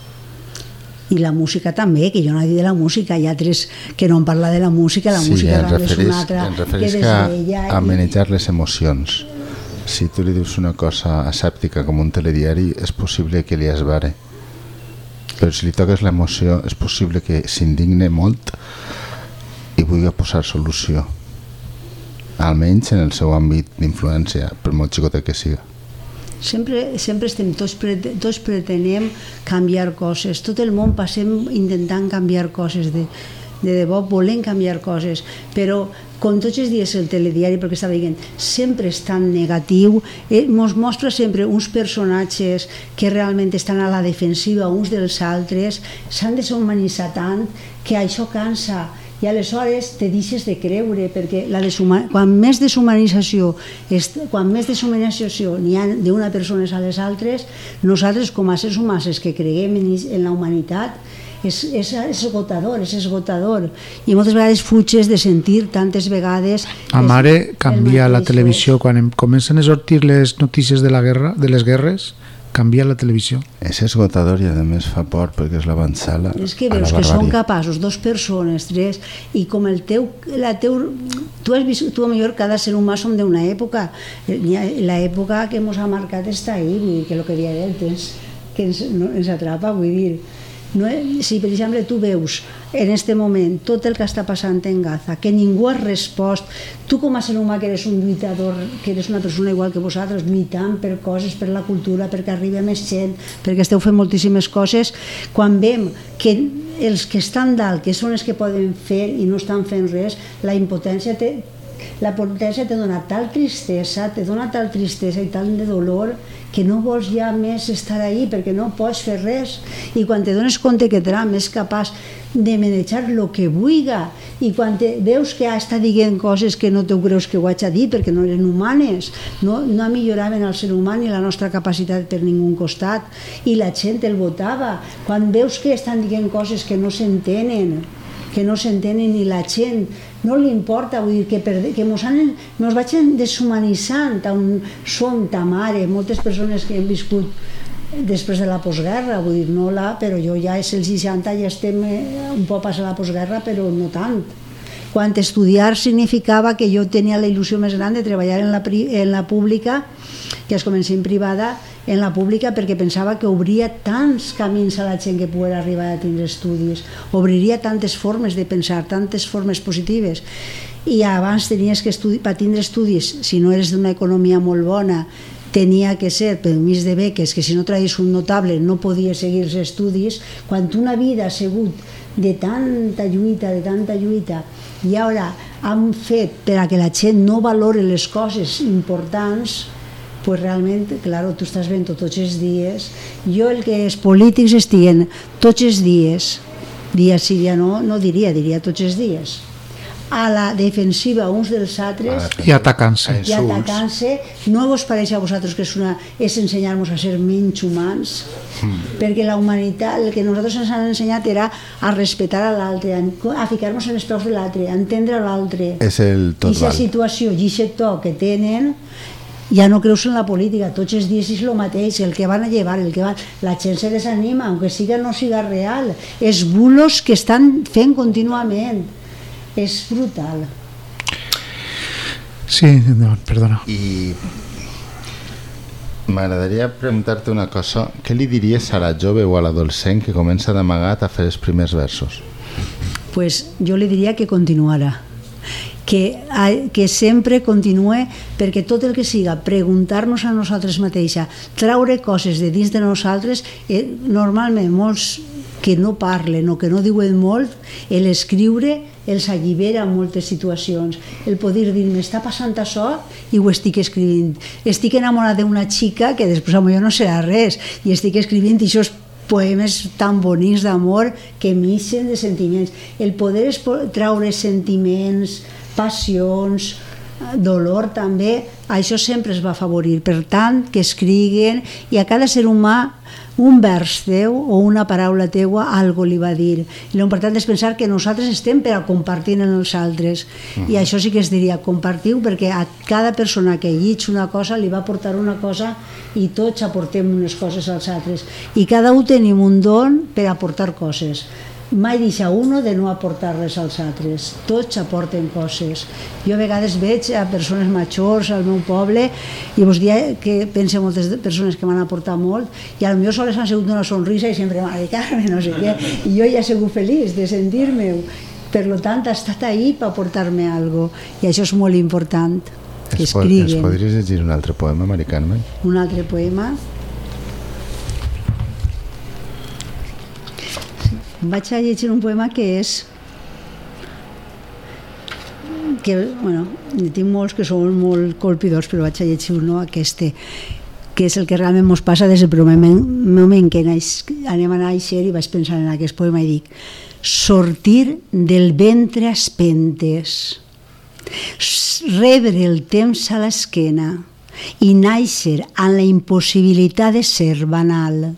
i la música també, que jo no he dit de la música, hi ha altres que no en parla de la música, la sí, música també és una altra que, que a, a manejar les emocions si tu li dius una cosa asèptica com un telediari, és possible que li esbare. Però si li toques l'emoció, és possible que s'indigne molt i vulgui posar solució. Almenys en el seu àmbit d'influència, per molt xicotet que siga. Sempre, sempre estem, tots, pre, tots pretenem canviar coses. Tot el món passem intentant canviar coses de, de debò volem canviar coses, però com tots els dies el telediari, perquè estava dient, sempre és tan negatiu, eh, mos mostra sempre uns personatges que realment estan a la defensiva uns dels altres, s'han deshumanitzat tant que això cansa. I aleshores te deixes de creure perquè la quan més deshumanització quan més deshumanització n'hi ha d'una persona a les altres nosaltres com a éssers humans que creguem en la humanitat és, és, és esgotador, és esgotador. I moltes vegades fuges de sentir tantes vegades... A mare canvia la televisió. quan em comencen a sortir les notícies de la guerra, de les guerres, canvia la televisió. És esgotador i a més fa por perquè és l'avançada És que veus que són capaços, dos persones, tres, i com el teu, la teu, tu has vist, tu a millor cada ser humà som d'una època, l'època que ens ha marcat està ahí, vull dir, que el que deia el temps que ens, no, ens atrapa, vull dir, no, si, per exemple, tu veus en aquest moment tot el que està passant en Gaza, que ningú ha respost, tu com a ser humà que eres un lluitador, que eres una persona igual que vosaltres, lluitant per coses, per la cultura, perquè arribi més gent, perquè esteu fent moltíssimes coses, quan vem que els que estan dalt, que són els que poden fer i no estan fent res, la impotència té, la potència te dona tal tristesa, te dona tal tristesa i tal de dolor que no vols ja més estar ahí perquè no pots fer res. I quan te dones compte que serà més capaç de manejar el que vulga i quan te, veus que està dient coses que no t'ho creus que ho haig dit perquè no eren humanes, no, no milloraven el ser humà ni la nostra capacitat per ningú costat i la gent el votava. Quan veus que estan dient coses que no s'entenen que no s'entenen ni la gent no li importa, vull dir que, per, que mos, han, mos vaig deshumanitzant on som ta mare, moltes persones que hem viscut després de la postguerra, vull dir, no la, però jo ja és el 60 i estem eh, un poc passat la postguerra, però no tant. Quan estudiar significava que jo tenia la il·lusió més gran de treballar en la, en la pública, que es comença en privada, en la pública perquè pensava que obria tants camins a la gent que pogués arribar a tindre estudis, obriria tantes formes de pensar, tantes formes positives. I abans tenies que estudi per tindre estudis, si no eres d'una economia molt bona, tenia que ser per mig de beques, que si no traies un notable no podies seguir els estudis, quan una vida ha sigut de tanta lluita, de tanta lluita, i ara han fet per a que la gent no valore les coses importants, pues realment, claro, tu estàs veient tots els dies. Jo el que els polítics estiguen tots els dies, dia sí, dia no, no diria, diria tots els dies a la defensiva uns dels altres i atacant-se. I atacant-se. No vos pareix a vosaltres que és, una, és ensenyar-nos a ser menys humans? Mm. perquè la humanitat el que nosaltres ens han ensenyat era a respetar a l'altre a ficar-nos en els peus de l'altre a entendre l'altre. És el tot i la situació i aquest to que tenen ja no creus en la política, tots els dies és el mateix, el que van a llevar, el que van... la gent se desanima, aunque siga no siga real, és bulos que estan fent contínuament, és brutal. Sí, no, perdona. I m'agradaria preguntar-te una cosa, què li diries a la jove o a l'adolescent que comença d'amagat a fer els primers versos? Pues jo li diria que continuara que, que sempre continue perquè tot el que siga preguntar-nos a nosaltres mateixa, traure coses de dins de nosaltres, eh, normalment molts que no parlen o que no diuen molt, l'escriure els allibera en moltes situacions. El poder dir, m'està passant això i ho estic escrivint. Estic enamorada d'una xica que després a no serà res i estic escrivint i això és poemes tan bonics d'amor que m'ixen de sentiments. El poder és traure sentiments, passions, dolor també, això sempre es va afavorir. Per tant, que escriguen i a cada ser humà un vers teu o una paraula teua algo li va dir. I l'important és pensar que nosaltres estem per a compartir en els altres. Uh -huh. I això sí que es diria, compartiu, perquè a cada persona que llig una cosa li va portar una cosa i tots aportem unes coses als altres. I cada un tenim un don per aportar coses mai deixa uno de no aportar res als altres. Tots aporten coses. Jo a vegades veig a persones majors al meu poble i vos dia que pense moltes persones que m'han aportat molt i potser sols han sigut una sonrisa i sempre Mare Carme, no sé què. I jo ja he sigut feliç de sentir-me. Per lo tant, ha estat ahí per aportar-me alguna cosa. I això és molt important, que escriguen. Ens podries llegir un altre poema, Mari Carme? Un altre poema? Vaig a llegir un poema que és que, bueno, tinc molts que són molt colpidors, però vaig a llegir un, no, aquest, que és el que realment ens passa des del primer moment que naix, anem a néixer i vaig pensar en aquest poema i dic sortir del ventre espentes rebre el temps a l'esquena i néixer amb la impossibilitat de ser banal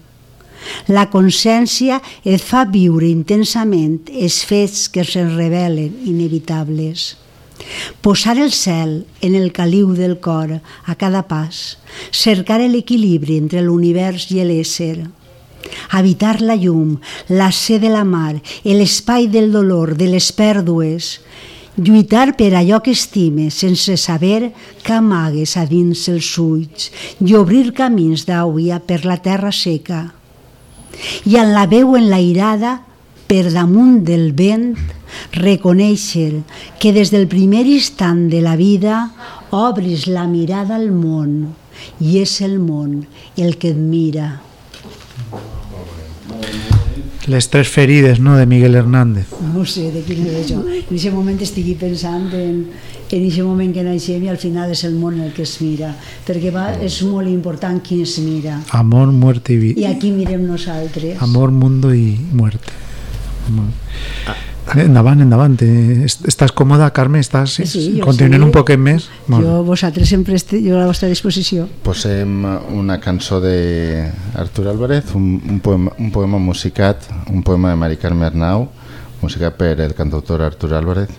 la consciència et fa viure intensament els fets que se'n revelen inevitables. Posar el cel en el caliu del cor a cada pas, cercar l'equilibri entre l'univers i l'ésser, habitar la llum, la ser de la mar, l'espai del dolor, de les pèrdues, lluitar per allò que estimes sense saber que amagues a dins els ulls i obrir camins d'àuia per la terra seca i en la veu enlairada per damunt del vent reconèixer que des del primer instant de la vida obris la mirada al món i és el món el que et mira. Les tres ferides no, de Miguel Hernández. No sé de quin és això. En aquest moment estigui pensant en, en aquest moment que naixem i al final és el món el que es mira, perquè va, és molt important qui es mira. Amor, muerte y I vida. aquí mirem nosaltres. Amor, mundo y muerte. Molt. Eh, Endavant, endavant. Eh, est- Estàs còmoda, Carme? Estàs... Sí, jo Continuem sí. un poquet més? Molt bé. Jo, vosaltres sempre estic jo a la vostra disposició. Posem una cançó de Artur Álvarez, un, un, poema, un poema musicat, un poema de Mari Carme Arnau, musicat per el cantautor Artur Álvarez.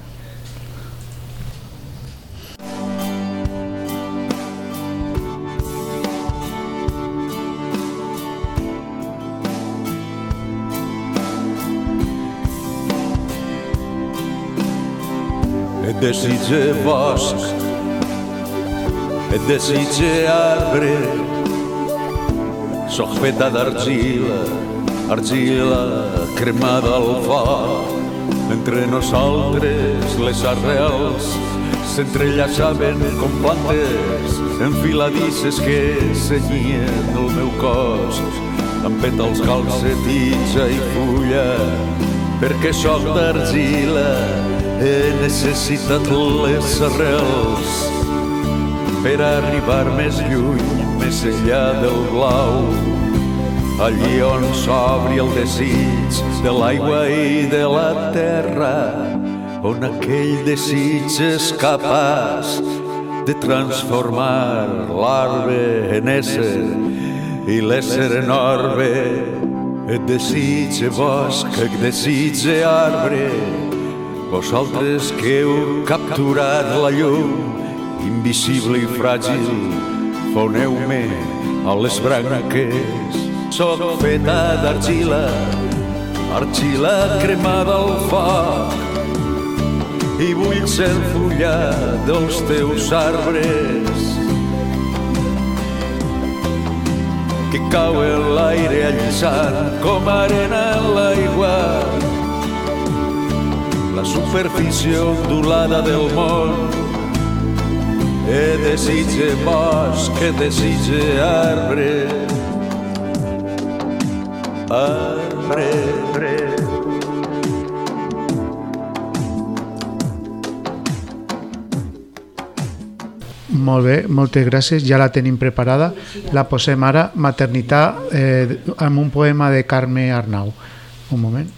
Et desitge bosc, et desitge arbre, soc feta d'argila, argila cremada al foc. Entre nosaltres les arrels s'entrellaçaven com plantes enfiladisses que senyien el meu cos. Amb pètals calcetitxa i fulla perquè sóc d'argila he necessitat les arrels per arribar més lluny, més enllà del blau, allí on s'obri el desig de l'aigua i de la terra, on aquell desig és capaç de transformar l'arbre en ésser i l'ésser en orbe. Et desitge bosc, et desitge arbre, vosaltres que heu capturat la llum, invisible i fràgil, foneu-me a les branques. Soc feta d'argila, argila cremada al foc, i vull ser fulla dels teus arbres que cau en l'aire allisant com arena en l'aigua la superfície ondulada del món e desitge bosc, que desitge arbre, arbre. Molt bé, moltes gràcies, ja la tenim preparada. La posem ara, Maternitat, eh, amb un poema de Carme Arnau. Un moment.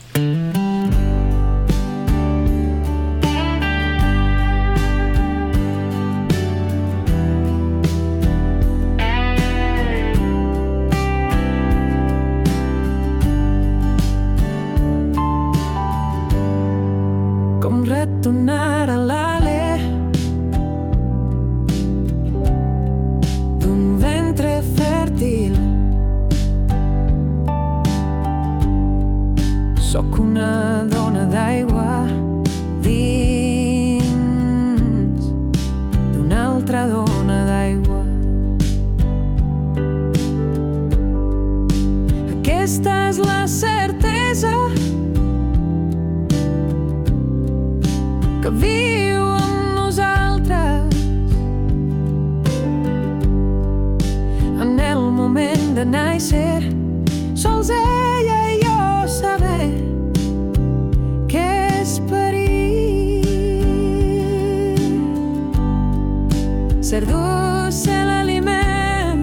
Ser dolça l'aliment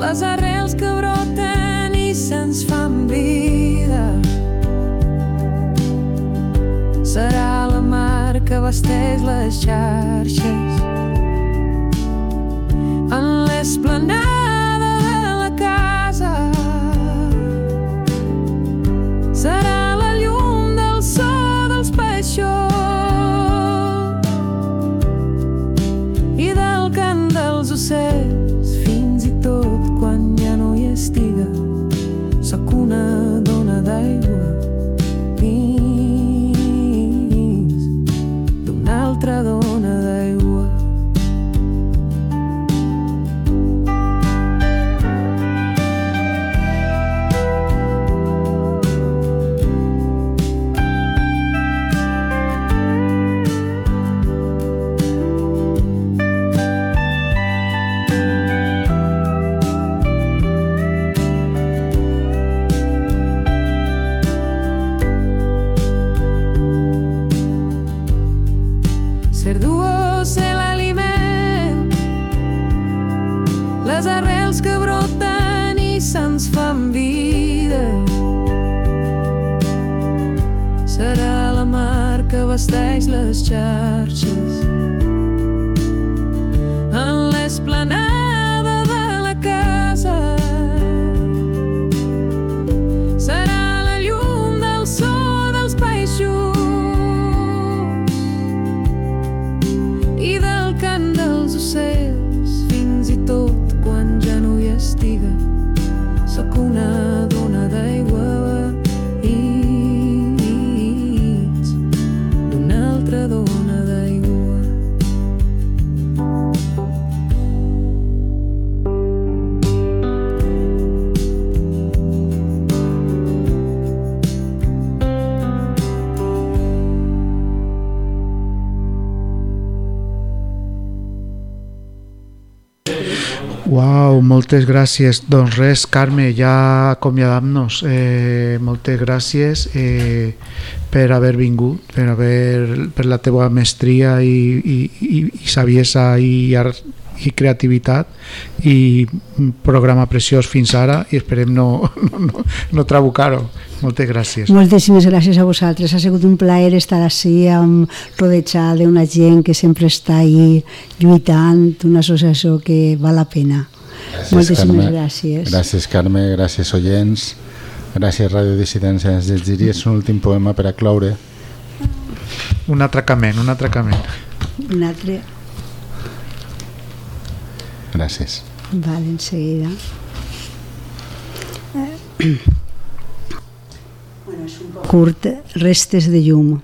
les arrels que broten i se'ns fan vida. Serà la mar que vesteix les xarxes. En l'esplanada Moltes gràcies. Doncs res, Carme, ja acomiadam-nos. Eh, moltes gràcies eh, per haver vingut, per, haver, per la teva mestria i, i, i, i saviesa i, i creativitat i programa preciós fins ara i esperem no, no, no, no trabucar-ho. Moltes gràcies. Moltíssimes gràcies a vosaltres. Ha sigut un plaer estar així amb rodejada d'una gent que sempre està ahí lluitant, una associació que val la pena. Moltíssimes gràcies. Gràcies, Carme, gràcies, oients. Gràcies, Ràdio Dissidència. Ens llegiries un últim poema per a cloure. Un atracament, un atracament. Un altre... Gràcies. Vale, enseguida. Bueno, és un poc curt, restes de llum.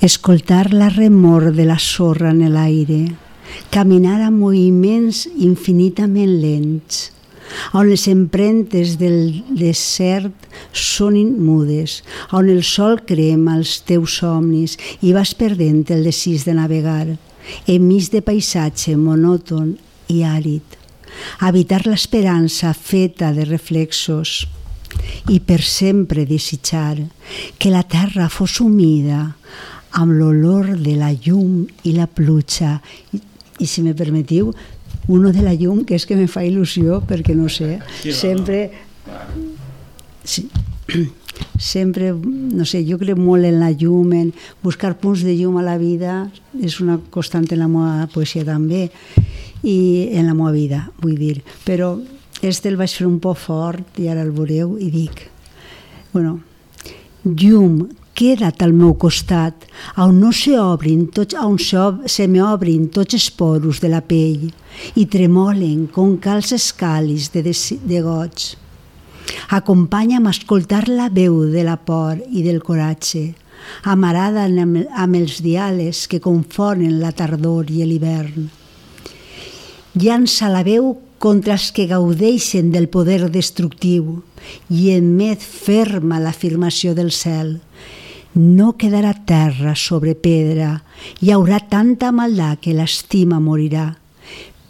Escoltar la remor de la sorra en l'aire, caminar a moviments infinitament lents, on les empremtes del desert són mudes, on el sol crema els teus somnis i vas perdent el desig de navegar, enmig de paisatge monòton i àrid. Habitar l'esperança feta de reflexos i per sempre desitjar que la terra fos humida amb l'olor de la llum i la pluja i, si me permetiu uno de la llum que és que me fa il·lusió perquè no sé, sempre sí, (clears throat) sempre, no sé, jo crec molt en la llum, en buscar punts de llum a la vida, és una constant en la meva poesia també, i en la meva vida, vull dir. Però este el vaig fer un poc fort i ara el veureu i dic, bueno, llum, queda't al meu costat, on no se obrin tots, on se, ob, se me obrin tots els poros de la pell i tremolen com calç escalis de, de, de goig. Acompanya'm a escoltar la veu de la por i del coratge, amarada amb, amb els diàlegs que confonen la tardor i l'hivern. Llança la veu contra els que gaudeixen del poder destructiu i emet ferma l'afirmació del cel. No quedarà terra sobre pedra, hi haurà tanta maldat que l'estima morirà,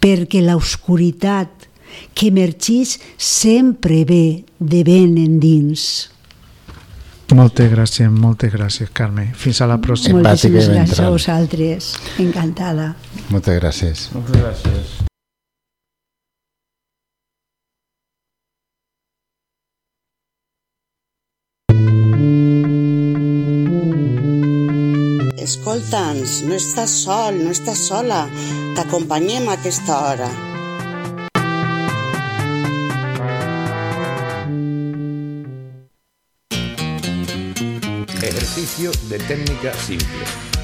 perquè l'oscuritat que emergís sempre ve de ben endins. Moltes gràcies, moltes gràcies, Carme. Fins a la pròxima. Moltíssimes gràcies a vosaltres. Encantada. Moltes gràcies. Moltes gràcies. No estàs sol, no estàs sola. T'acompanyem a aquesta hora. Ejercicio de técnica simple.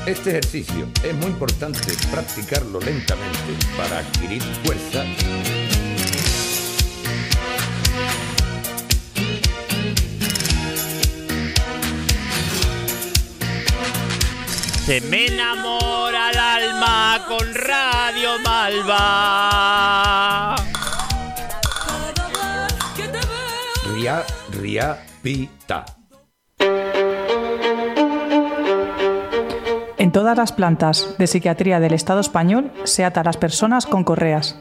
Este ejercicio es muy importante practicarlo lentamente para adquirir fuerza. Se me enamora el alma con Radio Malva. Ria, ria, pita. En todas las plantas de psiquiatría del Estado español se ata a las personas con correas.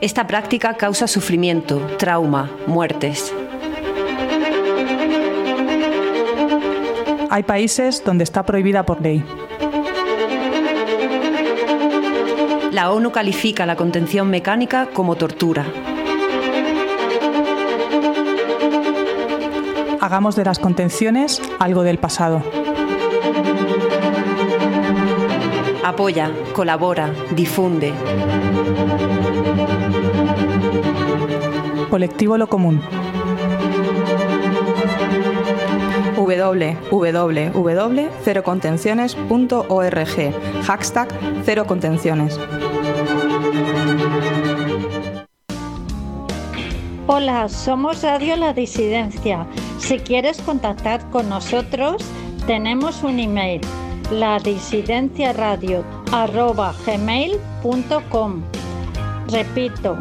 Esta práctica causa sufrimiento, trauma, muertes. Hay países donde está prohibida por ley. La ONU califica la contención mecánica como tortura. Hagamos de las contenciones algo del pasado. Apoya, colabora, difunde. Colectivo Lo Común. www.cerocontenciones.org. Hashtag Cero Contenciones. Hola, somos Radio La Disidencia. Si quieres contactar con nosotros, tenemos un email, ladisidenciaradio.gmail.com Repito,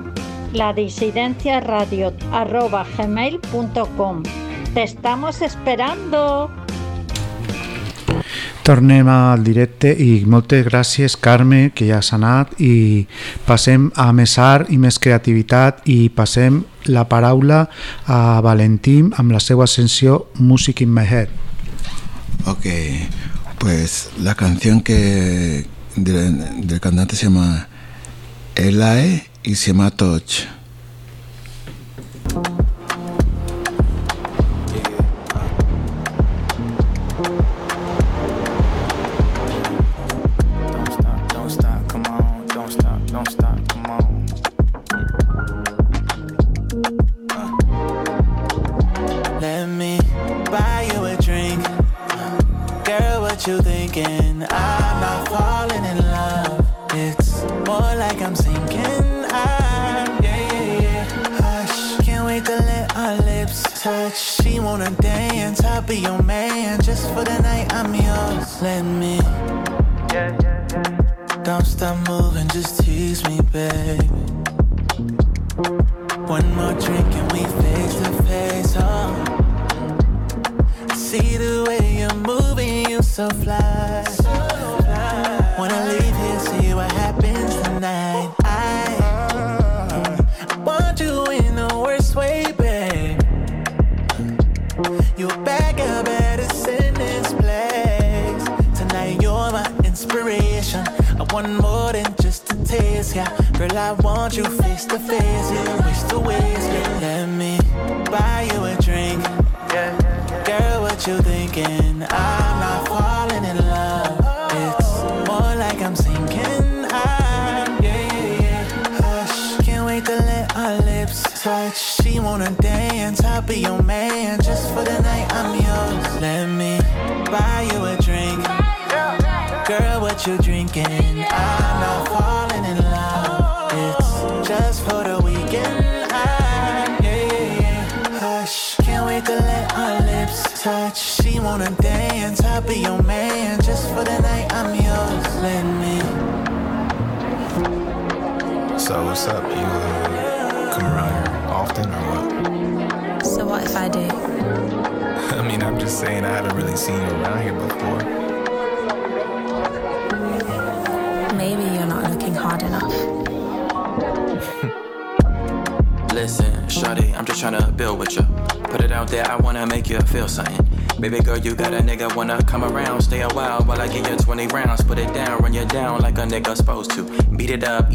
ladisidenciaradio.gmail.com Te estamos esperando! Tornem al directe i moltes gràcies Carme, que ja s'ha anat i passem a més art i més creativitat i passem la paraula a Valentín amb la seva ascensió Music in My Head. Ok, pues la canción que del, del cantante se llama Elae y se llama Touch.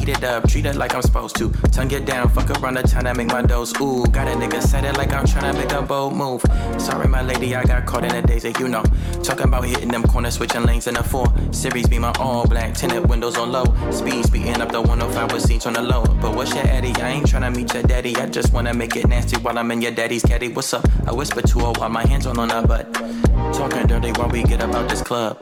Eat it up, treat it like I'm supposed to. Tongue it down, fuck around the time I make my dose. Ooh, got a nigga set it like I'm trying to make a bold move. Sorry, my lady, I got caught in the days that you know. Talking about hitting them corners, switching lanes in a four. Series be my all black, tinted windows on low. Speed speeding up the 105 with seats on the low. But what's your Eddie? I ain't trying to meet your daddy. I just wanna make it nasty while I'm in your daddy's caddy. What's up? I whisper to her while my hands on her butt. Talking dirty while we get about this club.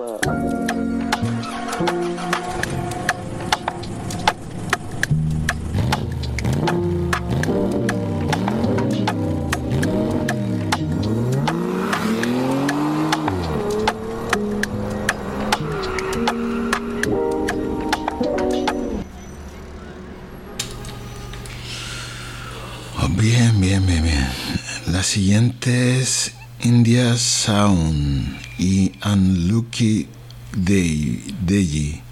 Siguiente es India Sound y Unlucky Deji.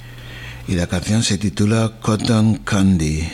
Y la canción se titula Cotton Candy.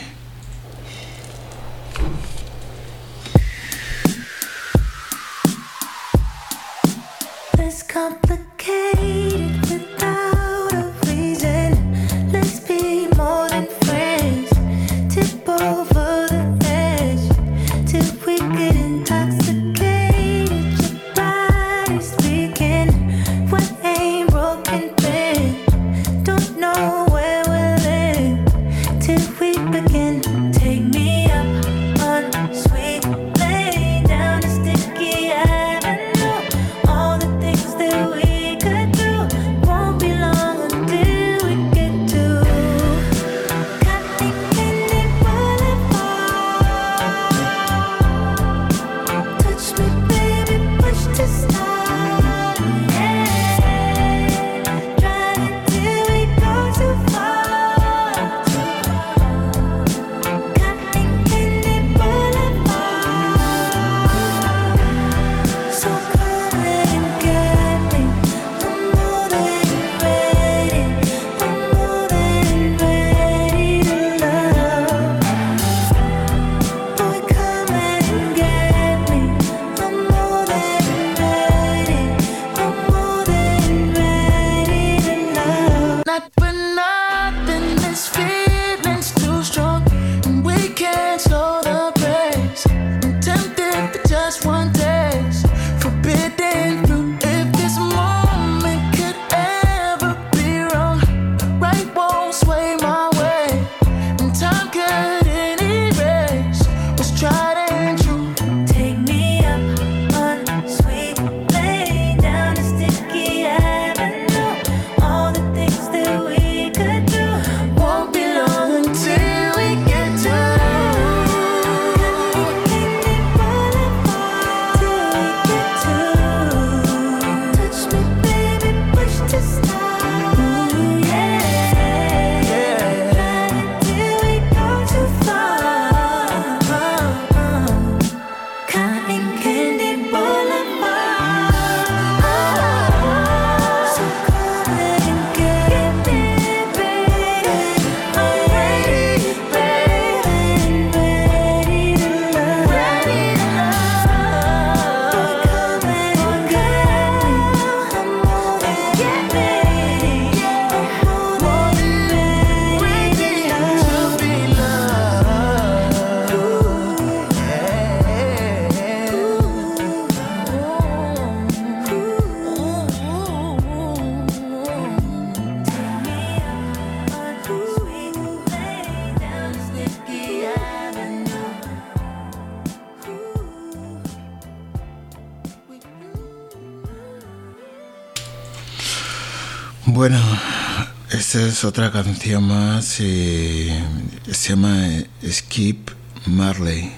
Otra canción más. eh, se llama eh, Skip Marley.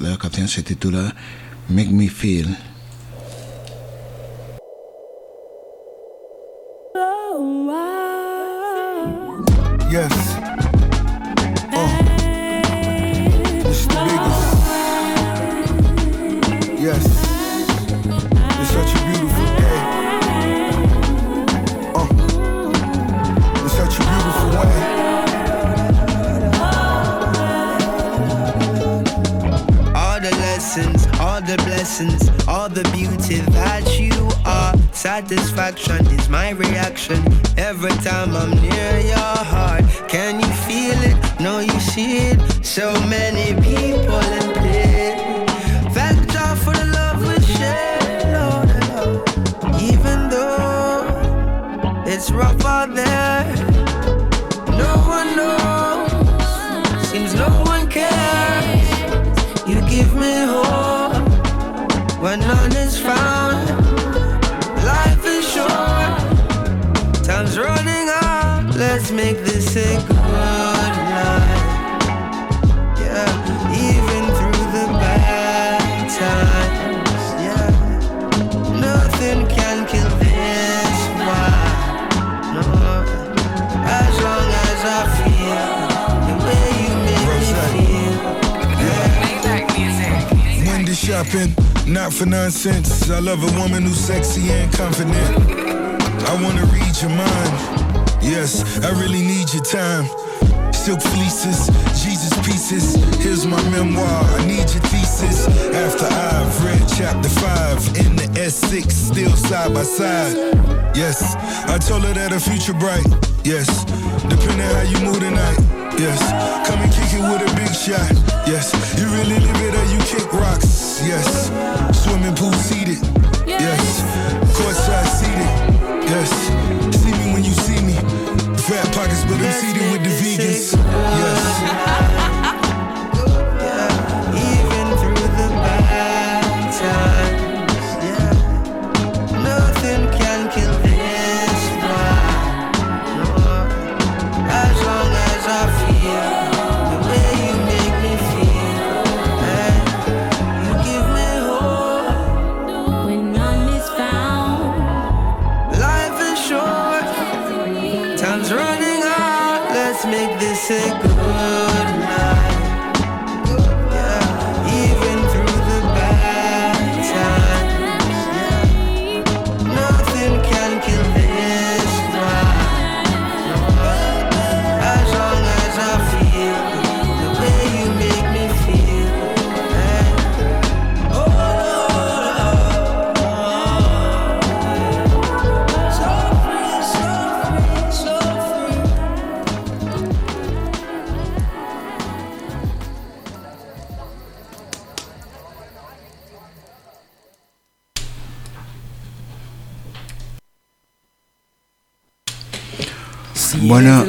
La canción se titula Make Me Feel. For nonsense. I love a woman who's sexy and confident. I wanna read your mind. Yes, I really need your time. Silk fleeces, Jesus pieces. Here's my memoir. I need your thesis. After I've read chapter five in the S6, still side by side. Yes, I told her that her future bright. Yes, depending how you move tonight. Yes, come and kick it with a big shot. Yes, you really live it or you kick rocks. Yes, swimming pool seated. Yes, courtside seated. Yes, see me when you see me. Fat pockets, but I'm seated with the vegans. Yes.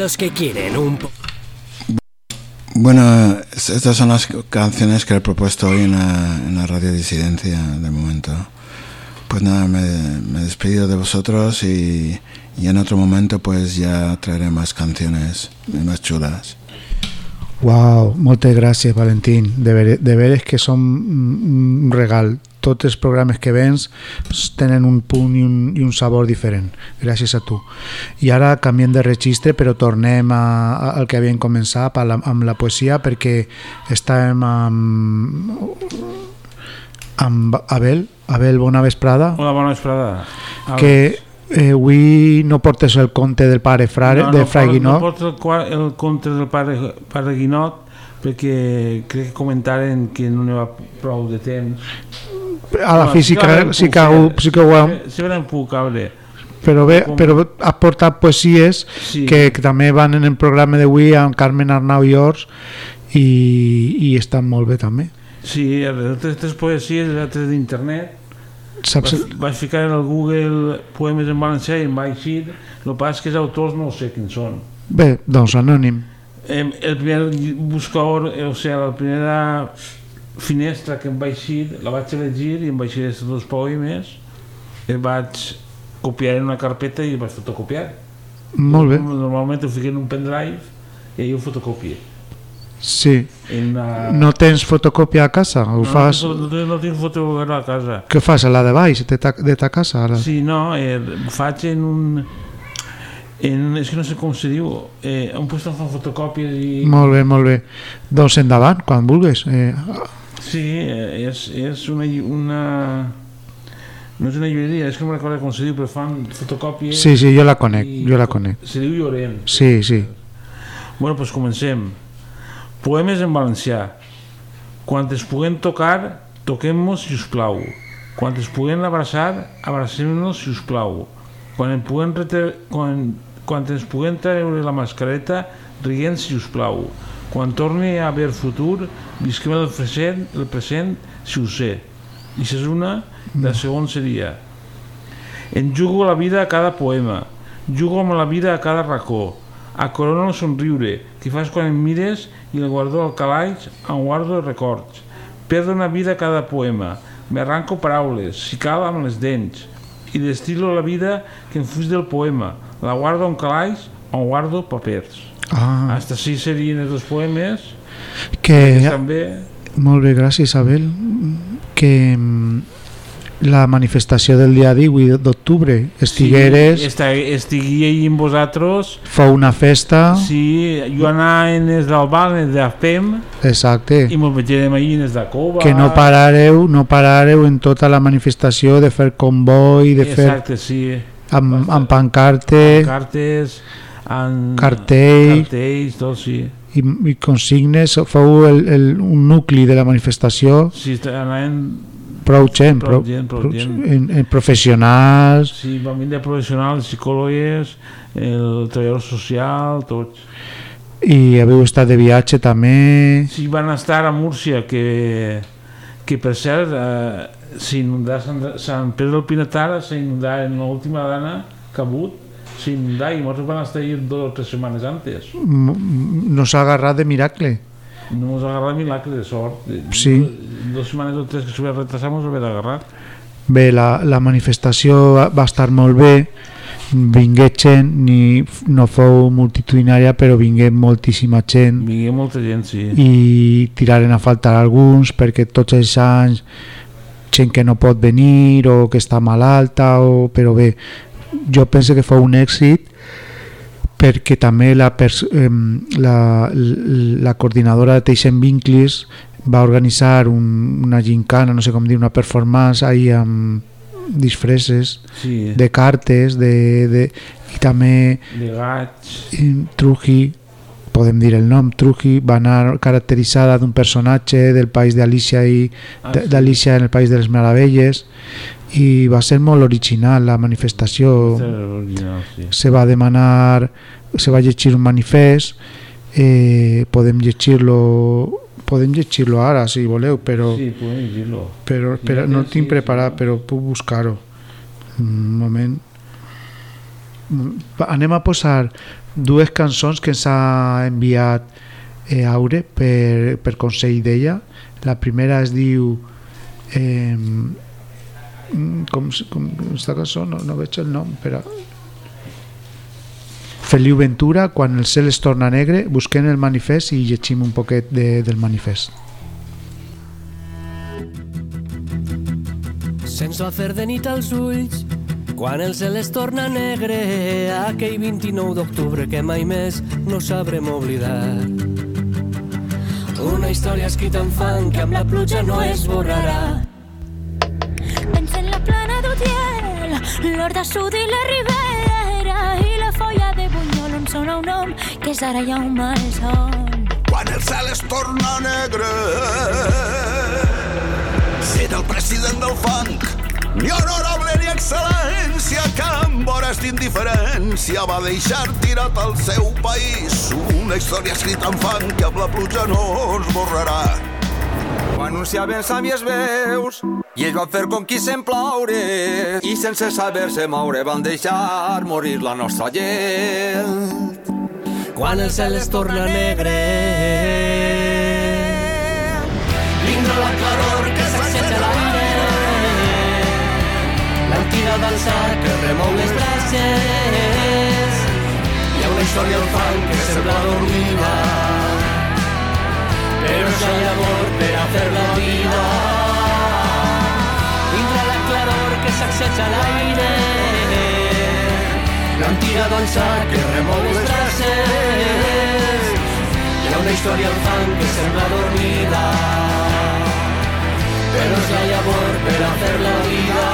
Los que quieren un po- Bueno, es- estas son las canciones que he propuesto hoy en la, en la radio disidencia de momento. Pues nada, me, me despido de vosotros y, y en otro momento pues ya traeré más canciones más chulas. Uau, moltes gràcies, Valentín. De, ver, de veres que un un regal. Tots els programes que vens tenen un punt i un, i un sabor diferent. Gràcies a tu. I ara canviem de registre, però tornem a, a, al que havíem començat a la, amb la poesia, perquè estàvem amb, amb Abel, Abel Bona Vesprada, Una bona vesprada. Que eh, avui no portes el conte del pare frare, no, de no, Fray porto- Guinot, No porto el, el conte del pare, pare Guinot perquè crec que comentaren que no n'hi va prou de temps. A la física sí que, poder- ho- sí que ho hem, Sí, caure. però bé, però has portat poesies Sí. que, que també van en el programa d'avui amb Carmen Arnau i Ors i, i estan molt bé també Sí, aquestes poesies, les altres d'internet, Saps? vaig, vaig ficar en el Google poemes en valencià i em va eixir, el que passa que els autors no sé quins són. bé, doncs anònim el primer buscador, o sigui, la primera finestra que em va eixir, la vaig elegir i em va eixir aquests dos poemes, el vaig copiar en una carpeta i vaig fotocopiar. Molt bé. Normalment ho fico en un pendrive i ahí ho fotocopie. Sí. En una... No tens fotocòpia a casa? Ho no, fas... No, no, no tinc fotocòpia a casa. Què fas, a la de baix, de ta, de ta casa? A la... Sí, no, eh, faig en un... En, és que no sé com se diu, eh, un puesto fan fotocòpies i... Molt bé, molt bé. Doncs endavant, quan vulguis. Eh, Sí, eh, és, és una, una... No és una llibreria, és que no me recordo com se diu, però fan fotocòpies... sí, sí, jo la conec, jo la conec. Se diu Llorent. Sí, sí. Bueno, doncs comencem. Poemes en valencià. Quan es puguem tocar, toquem-nos, si us plau. Quan es puguem abraçar, abracem-nos, si us plau. Quan, en puguem retre... quan, quan ens puguem treure la mascareta, riguem, si us plau. Quan torni a haver futur, visquem el present, el present si ho sé. I si és una, la segona seria en jugo la vida a cada poema, jugo amb la vida a cada racó, a corona el somriure que fas quan em mires i el guardo al calaix en guardo els records. Perdo una vida a cada poema, m'arranco paraules, si cal amb les dents, i destilo la vida que em fuig del poema, la guardo en calaix on guardo papers. Ah. Hasta així serien els dos poemes. Que... També... Molt bé, gràcies, Abel. Que mm, la manifestació del dia 18 d'octubre estigueres, Sí, esta, estigui ahí amb vosaltres. fou una festa, Sí, jo anava en els del Val, en els d'Afem, exacte, i mos veiem ahí en els de Cova. que no parareu, no parareu en tota la manifestació de fer comboi, de fer Exacte, sí. amb, amb pancarte Cartes, en Cartells. cartells, tot, sí. i, i consignes, fou el, el, un nucli de la manifestació Sí, anaven... prou gent, Prou prou, gent, prou prou- gent. en, en professionals, Sí, van vindre professionals, psicòlogues, el treballador social, tots. i haveu estat de viatge també, Sí, van estar a Múrcia, que, que per cert, eh, s'inundà Sant, Sant Pere del Pinatar, s'inundà en l'última dana que ha hagut, i nosaltres van estar ahí dues o tres setmanes antes. m- m- no s'ha agarrat de miracle. No ens ha agarrat miracle de sort. Sí. Dos setmanes o tres que s'havia retrasat, ens havia agarrat. Bé, la, la manifestació va- va estar molt bé, vingué gent, ni, no fou multitudinària, però vingué moltíssima gent Vingué molta gent, sí. i tiraren a faltar alguns perquè tots els anys gent que no pot venir o que està malalta, o, però bé, jo penso que fou un èxit perquè també la, la, la coordinadora de Teixen Vinclis va organitzar un, una gincana, no sé com dir, una performance ahí amb disfresses Sí. de cartes de, de, i també De i Truji, podem dir el nom, Truji va anar caracteritzada d'un personatge del país d'Alicia i Ah, de- sí. d'Alicia en el País de les Meravelles i va ser molt original la manifestació. Era l'original, sí. se va demanar se va llegir un manifest eh, podem llegir-lo podem llegir-lo ara si voleu però, Sí, podem però, Sí, però no tinc sí, preparat però puc buscar-ho. Un moment. Anem a posar dues cançons que ens ha enviat eh, Aure per, per consell d'ella. La primera es diu eh, com, com esta cançó no, no veig el nom però Feliu Ventura quan el cel es torna negre busquem el manifest i llegim un poquet de, del manifest Se'ns va fer de nit als ulls quan el cel es torna negre aquell 29 d'octubre que mai més no sabrem oblidar. Una història escrita en fang que amb la pluja no es borrarà. Pensa en la plana d'Utiel, l'Horta Sud i la Ribera i la folla de Bunyol on sona un nom que és ara ja un malson. Quan el cel es torna negre Sent el president del funk ni honorable ni excel·lència que amb hores d'indiferència va deixar tirat al seu país. Una història escrita en fang que amb la pluja no es borrarà Ho anunciaven sàvies veus i ells van fer com qui se'n ploure i sense saber-se moure van deixar morir la nostra gent. Quan el cel es torna negre vindrà la claror que s'aixeca l'aire l'antiga dansa que remou les braces. Hi ha una història al fang que sembla dormida, però ha amor per a fer la vida. Vindrà la claror que sacseja l'aire, l'antiga dansa que remou les braces. Hi ha una història al fang que sembla dormida, però hi ha amor per a fer la vida.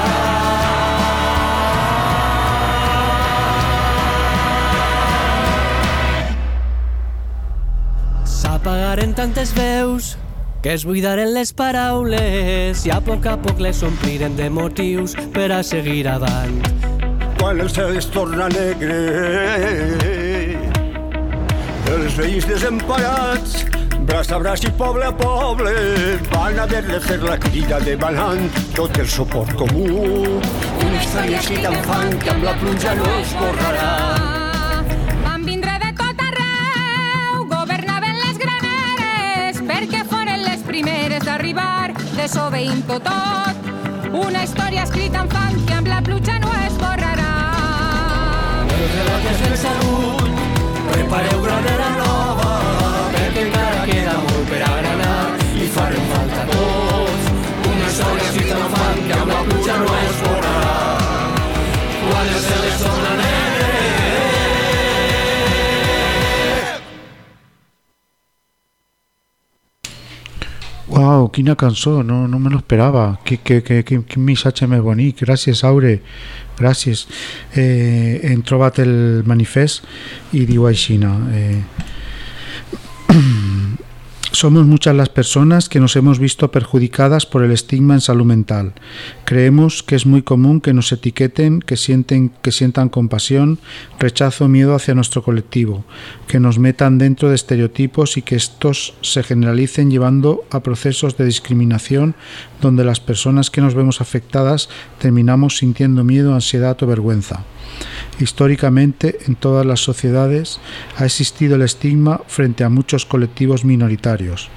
S'apagaren tantes veus que es buidaren les paraules i a poc a poc les ompliren de motius per a seguir avant. Quan el cel es torna negre els veïns desemparats braç a braç i poble a poble van haver de fer la crida demanant tot el suport comú. Una història escrita en fang que amb la pluja no es borrarà. D'arribar, desobeint-ho tot. Una història escrita en fang que amb la pluja no es borrarà. Els relats del salut, prepareu granera nova, perquè encara queda molt per agranar i farem falta tots. Una història escrita en fang que amb la pluja no es borrarà. Quan el cel quina cançó, no, no me lo esperava. Que, que, que, que, quin missatge més bonic. Gràcies, Aure. Gràcies. Eh, hem trobat el manifest i diu així? Eh, (clears throat) Somos muchas las personas que nos hemos visto perjudicadas por el estigma en salud mental. Creemos que es muy común que nos etiqueten, que sienten que sientan compasión, rechazo miedo hacia nuestro colectivo, que nos metan dentro de estereotipos y que estos se generalicen llevando a procesos de discriminación donde las personas que nos vemos afectadas terminamos sintiendo miedo, ansiedad o vergüenza. Históricamente, en todas las sociedades ha existido el estigma frente a muchos colectivos minoritarios.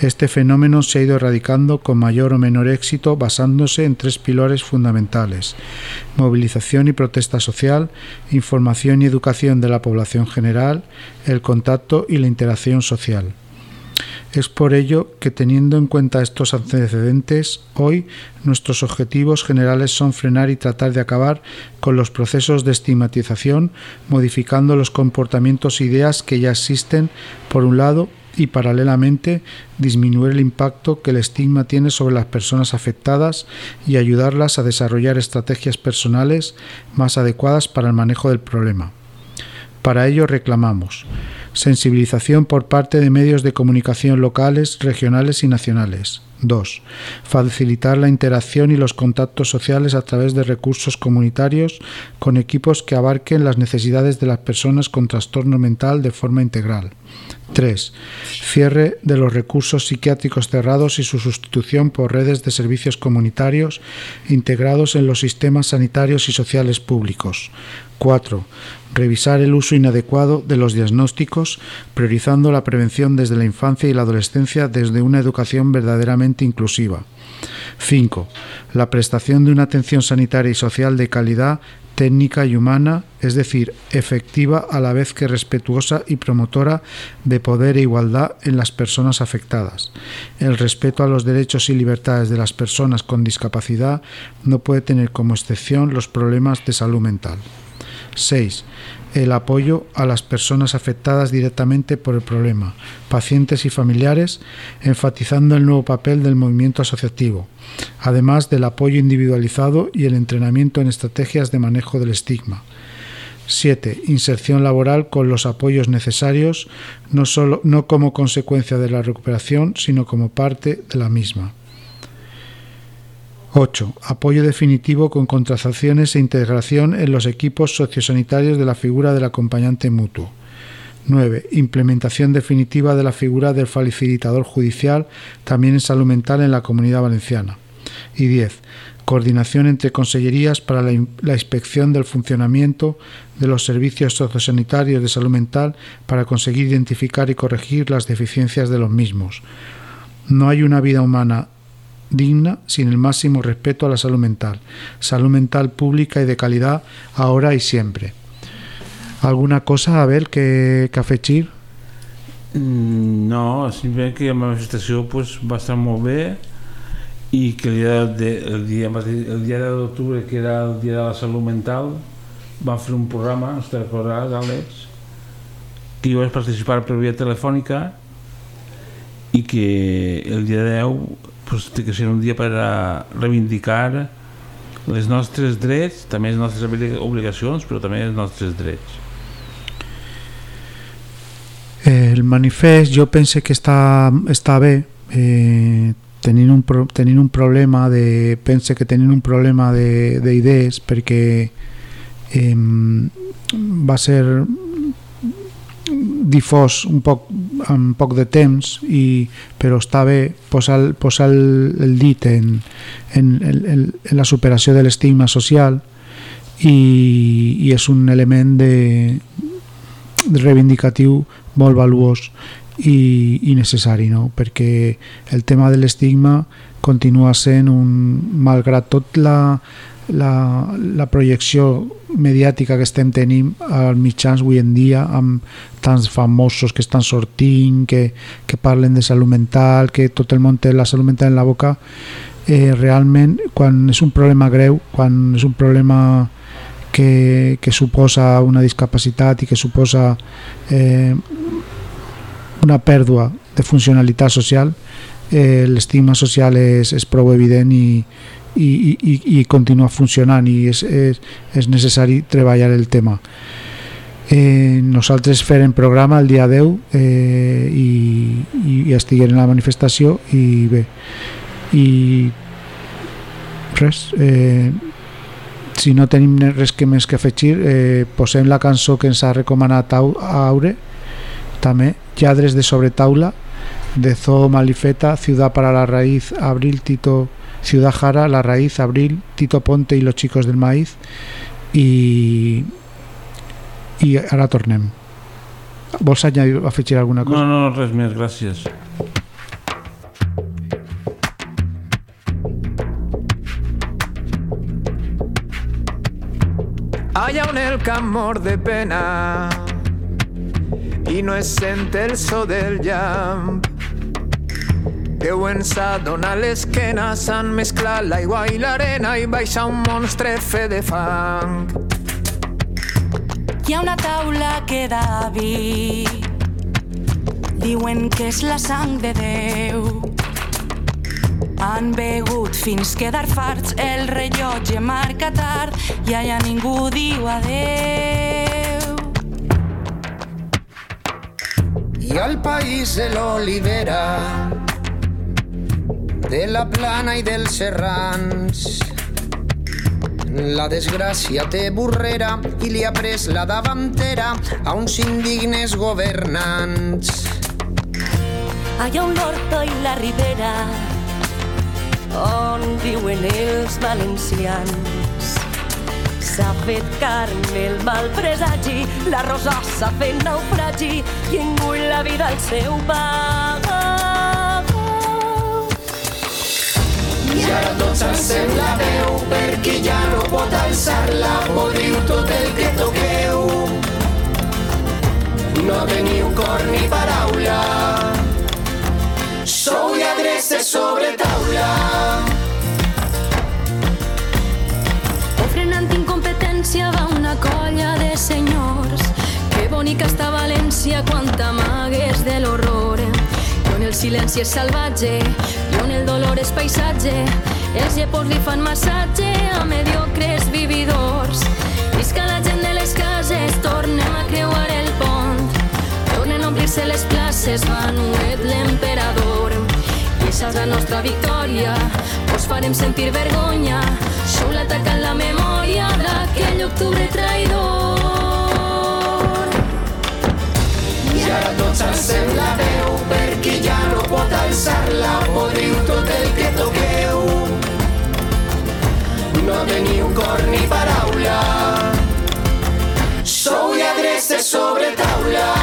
Este fenómeno se ha ido erradicando con mayor o menor éxito basándose en tres pilares fundamentales. Movilización y protesta social, información y educación de la población general, el contacto y la interacción social. Es por ello que teniendo en cuenta estos antecedentes, hoy nuestros objetivos generales son frenar y tratar de acabar con los procesos de estigmatización, modificando los comportamientos e ideas que ya existen, por un lado, y paralelamente disminuir el impacto que el estigma tiene sobre las personas afectadas y ayudarlas a desarrollar estrategias personales más adecuadas para el manejo del problema. Para ello reclamamos sensibilización por parte de medios de comunicación locales, regionales y nacionales. 2. Facilitar la interacción y los contactos sociales a través de recursos comunitarios con equipos que abarquen las necesidades de las personas con trastorno mental de forma integral. 3. Cierre de los recursos psiquiátricos cerrados y su sustitución por redes de servicios comunitarios integrados en los sistemas sanitarios y sociales públicos. 4. Revisar el uso inadecuado de los diagnósticos, priorizando la prevención desde la infancia y la adolescencia desde una educación verdaderamente inclusiva. 5. La prestación de una atención sanitaria y social de calidad técnica y humana, es decir, efectiva a la vez que respetuosa y promotora de poder e igualdad en las personas afectadas. El respeto a los derechos y libertades de las personas con discapacidad no puede tener como excepción los problemas de salud mental. 6. El apoyo a las personas afectadas directamente por el problema, pacientes y familiares, enfatizando el nuevo papel del movimiento asociativo, además del apoyo individualizado y el entrenamiento en estrategias de manejo del estigma. 7. Inserción laboral con los apoyos necesarios, no, solo, no como consecuencia de la recuperación, sino como parte de la misma. 8. Apoyo definitivo con contrataciones e integración en los equipos sociosanitarios de la figura del acompañante mutuo. 9. Implementación definitiva de la figura del facilitador judicial también en salud mental en la comunidad valenciana. Y 10. Coordinación entre consellerías para la, la, inspección del funcionamiento de los servicios sociosanitarios de salud mental para conseguir identificar y corregir las deficiencias de los mismos. No hay una vida humana digna sin el máximo respeto a la salud mental. Salud mental pública y de calidad ahora y siempre. ¿Alguna cosa, Abel, que, que afegir? Mm, No, simplement que la manifestació pues, va estar molt bé i que el dia, de, el el dia 10 d'octubre, que era el dia de la salut mental, van fer un programa, no te'n recordaràs, Àlex, que jo vaig participar per via telefònica i que el dia 10 pues, té que ser un dia per a reivindicar les nostres drets, també les nostres obli- obligacions, però també els nostres drets. El manifest jo pense que està, està bé eh, tenint, un pro, tenint un problema de, pense que tenint un problema de- d'idees perquè eh, va ser difós un poc amb poc de temps i, però està bé posar, posar el, el dit en, en, en, en la superació de l'estigma social i, i és un element de, reivindicatiu molt valuós i, i necessari, no? perquè el tema de l'estigma continua sent un, malgrat tot la, la, la projecció mediàtica que estem tenint als mitjans avui en dia amb tants famosos que estan sortint que, que parlen de salut mental que tot el món té la salut mental en la boca eh, realment quan és un problema greu quan és un problema que, que suposa una discapacitat i que suposa eh, una pèrdua de funcionalitat social eh, l'estigma social és, és prou evident i, i, i, i continua funcionant i és, és, és necessari treballar el tema. Eh, nosaltres farem programa el dia 10 eh, i, i, i estiguem en la manifestació i bé. I res eh, si no tenim res que més que afegir eh, posem la cançó que ens ha recomanat Au- Aure també Lladres de sobretaula de Zoo Malifeta Ciudad para la Raíz Abril Tito Ciudad Jara La Raíz Abril Tito Ponte y los chicos del maíz i i ara tornem vols añadir, afegir alguna cosa? No, no, res més, gràcies. Allá on el camp mor de pena i no es sent el so del llamp. Deuen s'ha donat l'esquena, s'han mesclat l'aigua i l'arena i baixa un monstre fe de fang. Hi ha una taula que Davi diuen que és la sang de Déu. Han begut fins quedar farts, el rellotge marca tard i allà ningú diu adeu. Y al país de l'olivera, de la plana i dels serrans. La desgràcia té burrera i li ha pres la davantera a uns indignes governants. Allà on l'Horta i la Ribera, on viuen els valencians. S'ha fet carn el mal presagi, la rosa s'ha fet naufragi i engull la vida al seu pa. I ara tots alcem la veu perquè ja no pot alçar-la, podriu tot el que toqueu. No teniu cor ni paraula, sou lladres sobre taula. Ofrenant incompetència va una colla de senyors. Que bonica està València quan t'amagues de l'horror. El silenci és salvatge, i on el dolor és paisatge, els llepors li fan massatge a mediocres vividors. Visca la gent de les cases, tornem a creuar el pont. Tornen a omplir-se les places, Manuet l'emperador. I és la nostra victòria, us farem sentir vergonya. Sou l'atac en la memòria d'aquell octubre traïdor. I ara tots alcem la veu perquè ja no pot alçar-la, podriu tot el que toqueu. No teniu cor ni paraula, sou lladres sobre taula.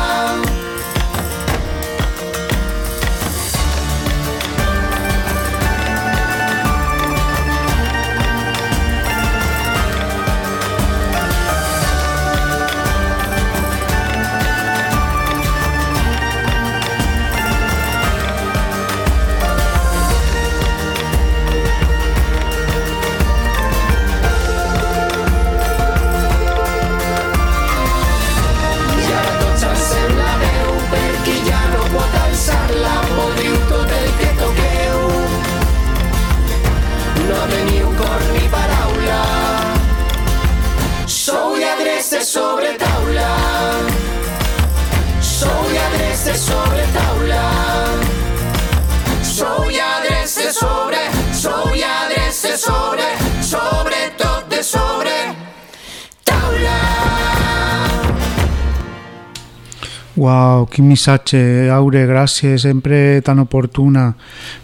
Missatge, Aure, gràcies, sempre tan oportuna.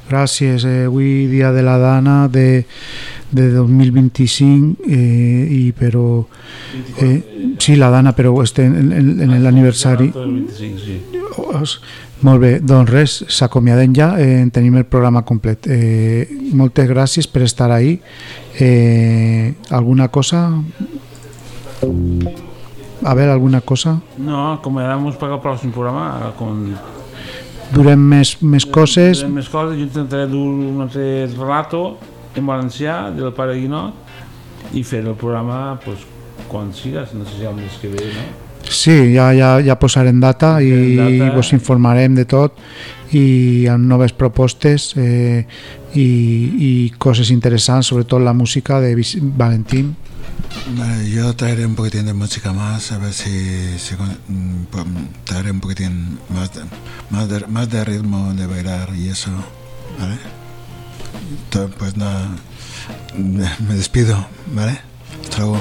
Gràcies, eh, avui dia de la Dana de, de 2025 eh, i però eh, sí, la Dana, però este, en, en, en l'aniversari 25, sí. Molt bé, doncs res, s'acomiadem ja, eh, tenim el programa complet. Eh, moltes gràcies per estar ahí. Eh, alguna cosa? A ver, alguna cosa? No, acomodamos para el próximo programa con Durem més, més coses? Durem més coses. Jo intentaré dur un altre relato en valencià del pare Guinot i fer el programa pues, quan siga, no sé si el mes que ve, no? Sí, ja, ja, ja posarem data i data. vos informarem de tot i amb noves propostes eh, i, i coses interessants, sobretot la música de Valentín. Yo traeré un poquitín de música más, a ver si, mm, pues, traeré un poquitín más de, más, de, más de ritmo de bailar y eso, ¿vale? To- Pues nada, me despido, ¿vale? Hasta luego.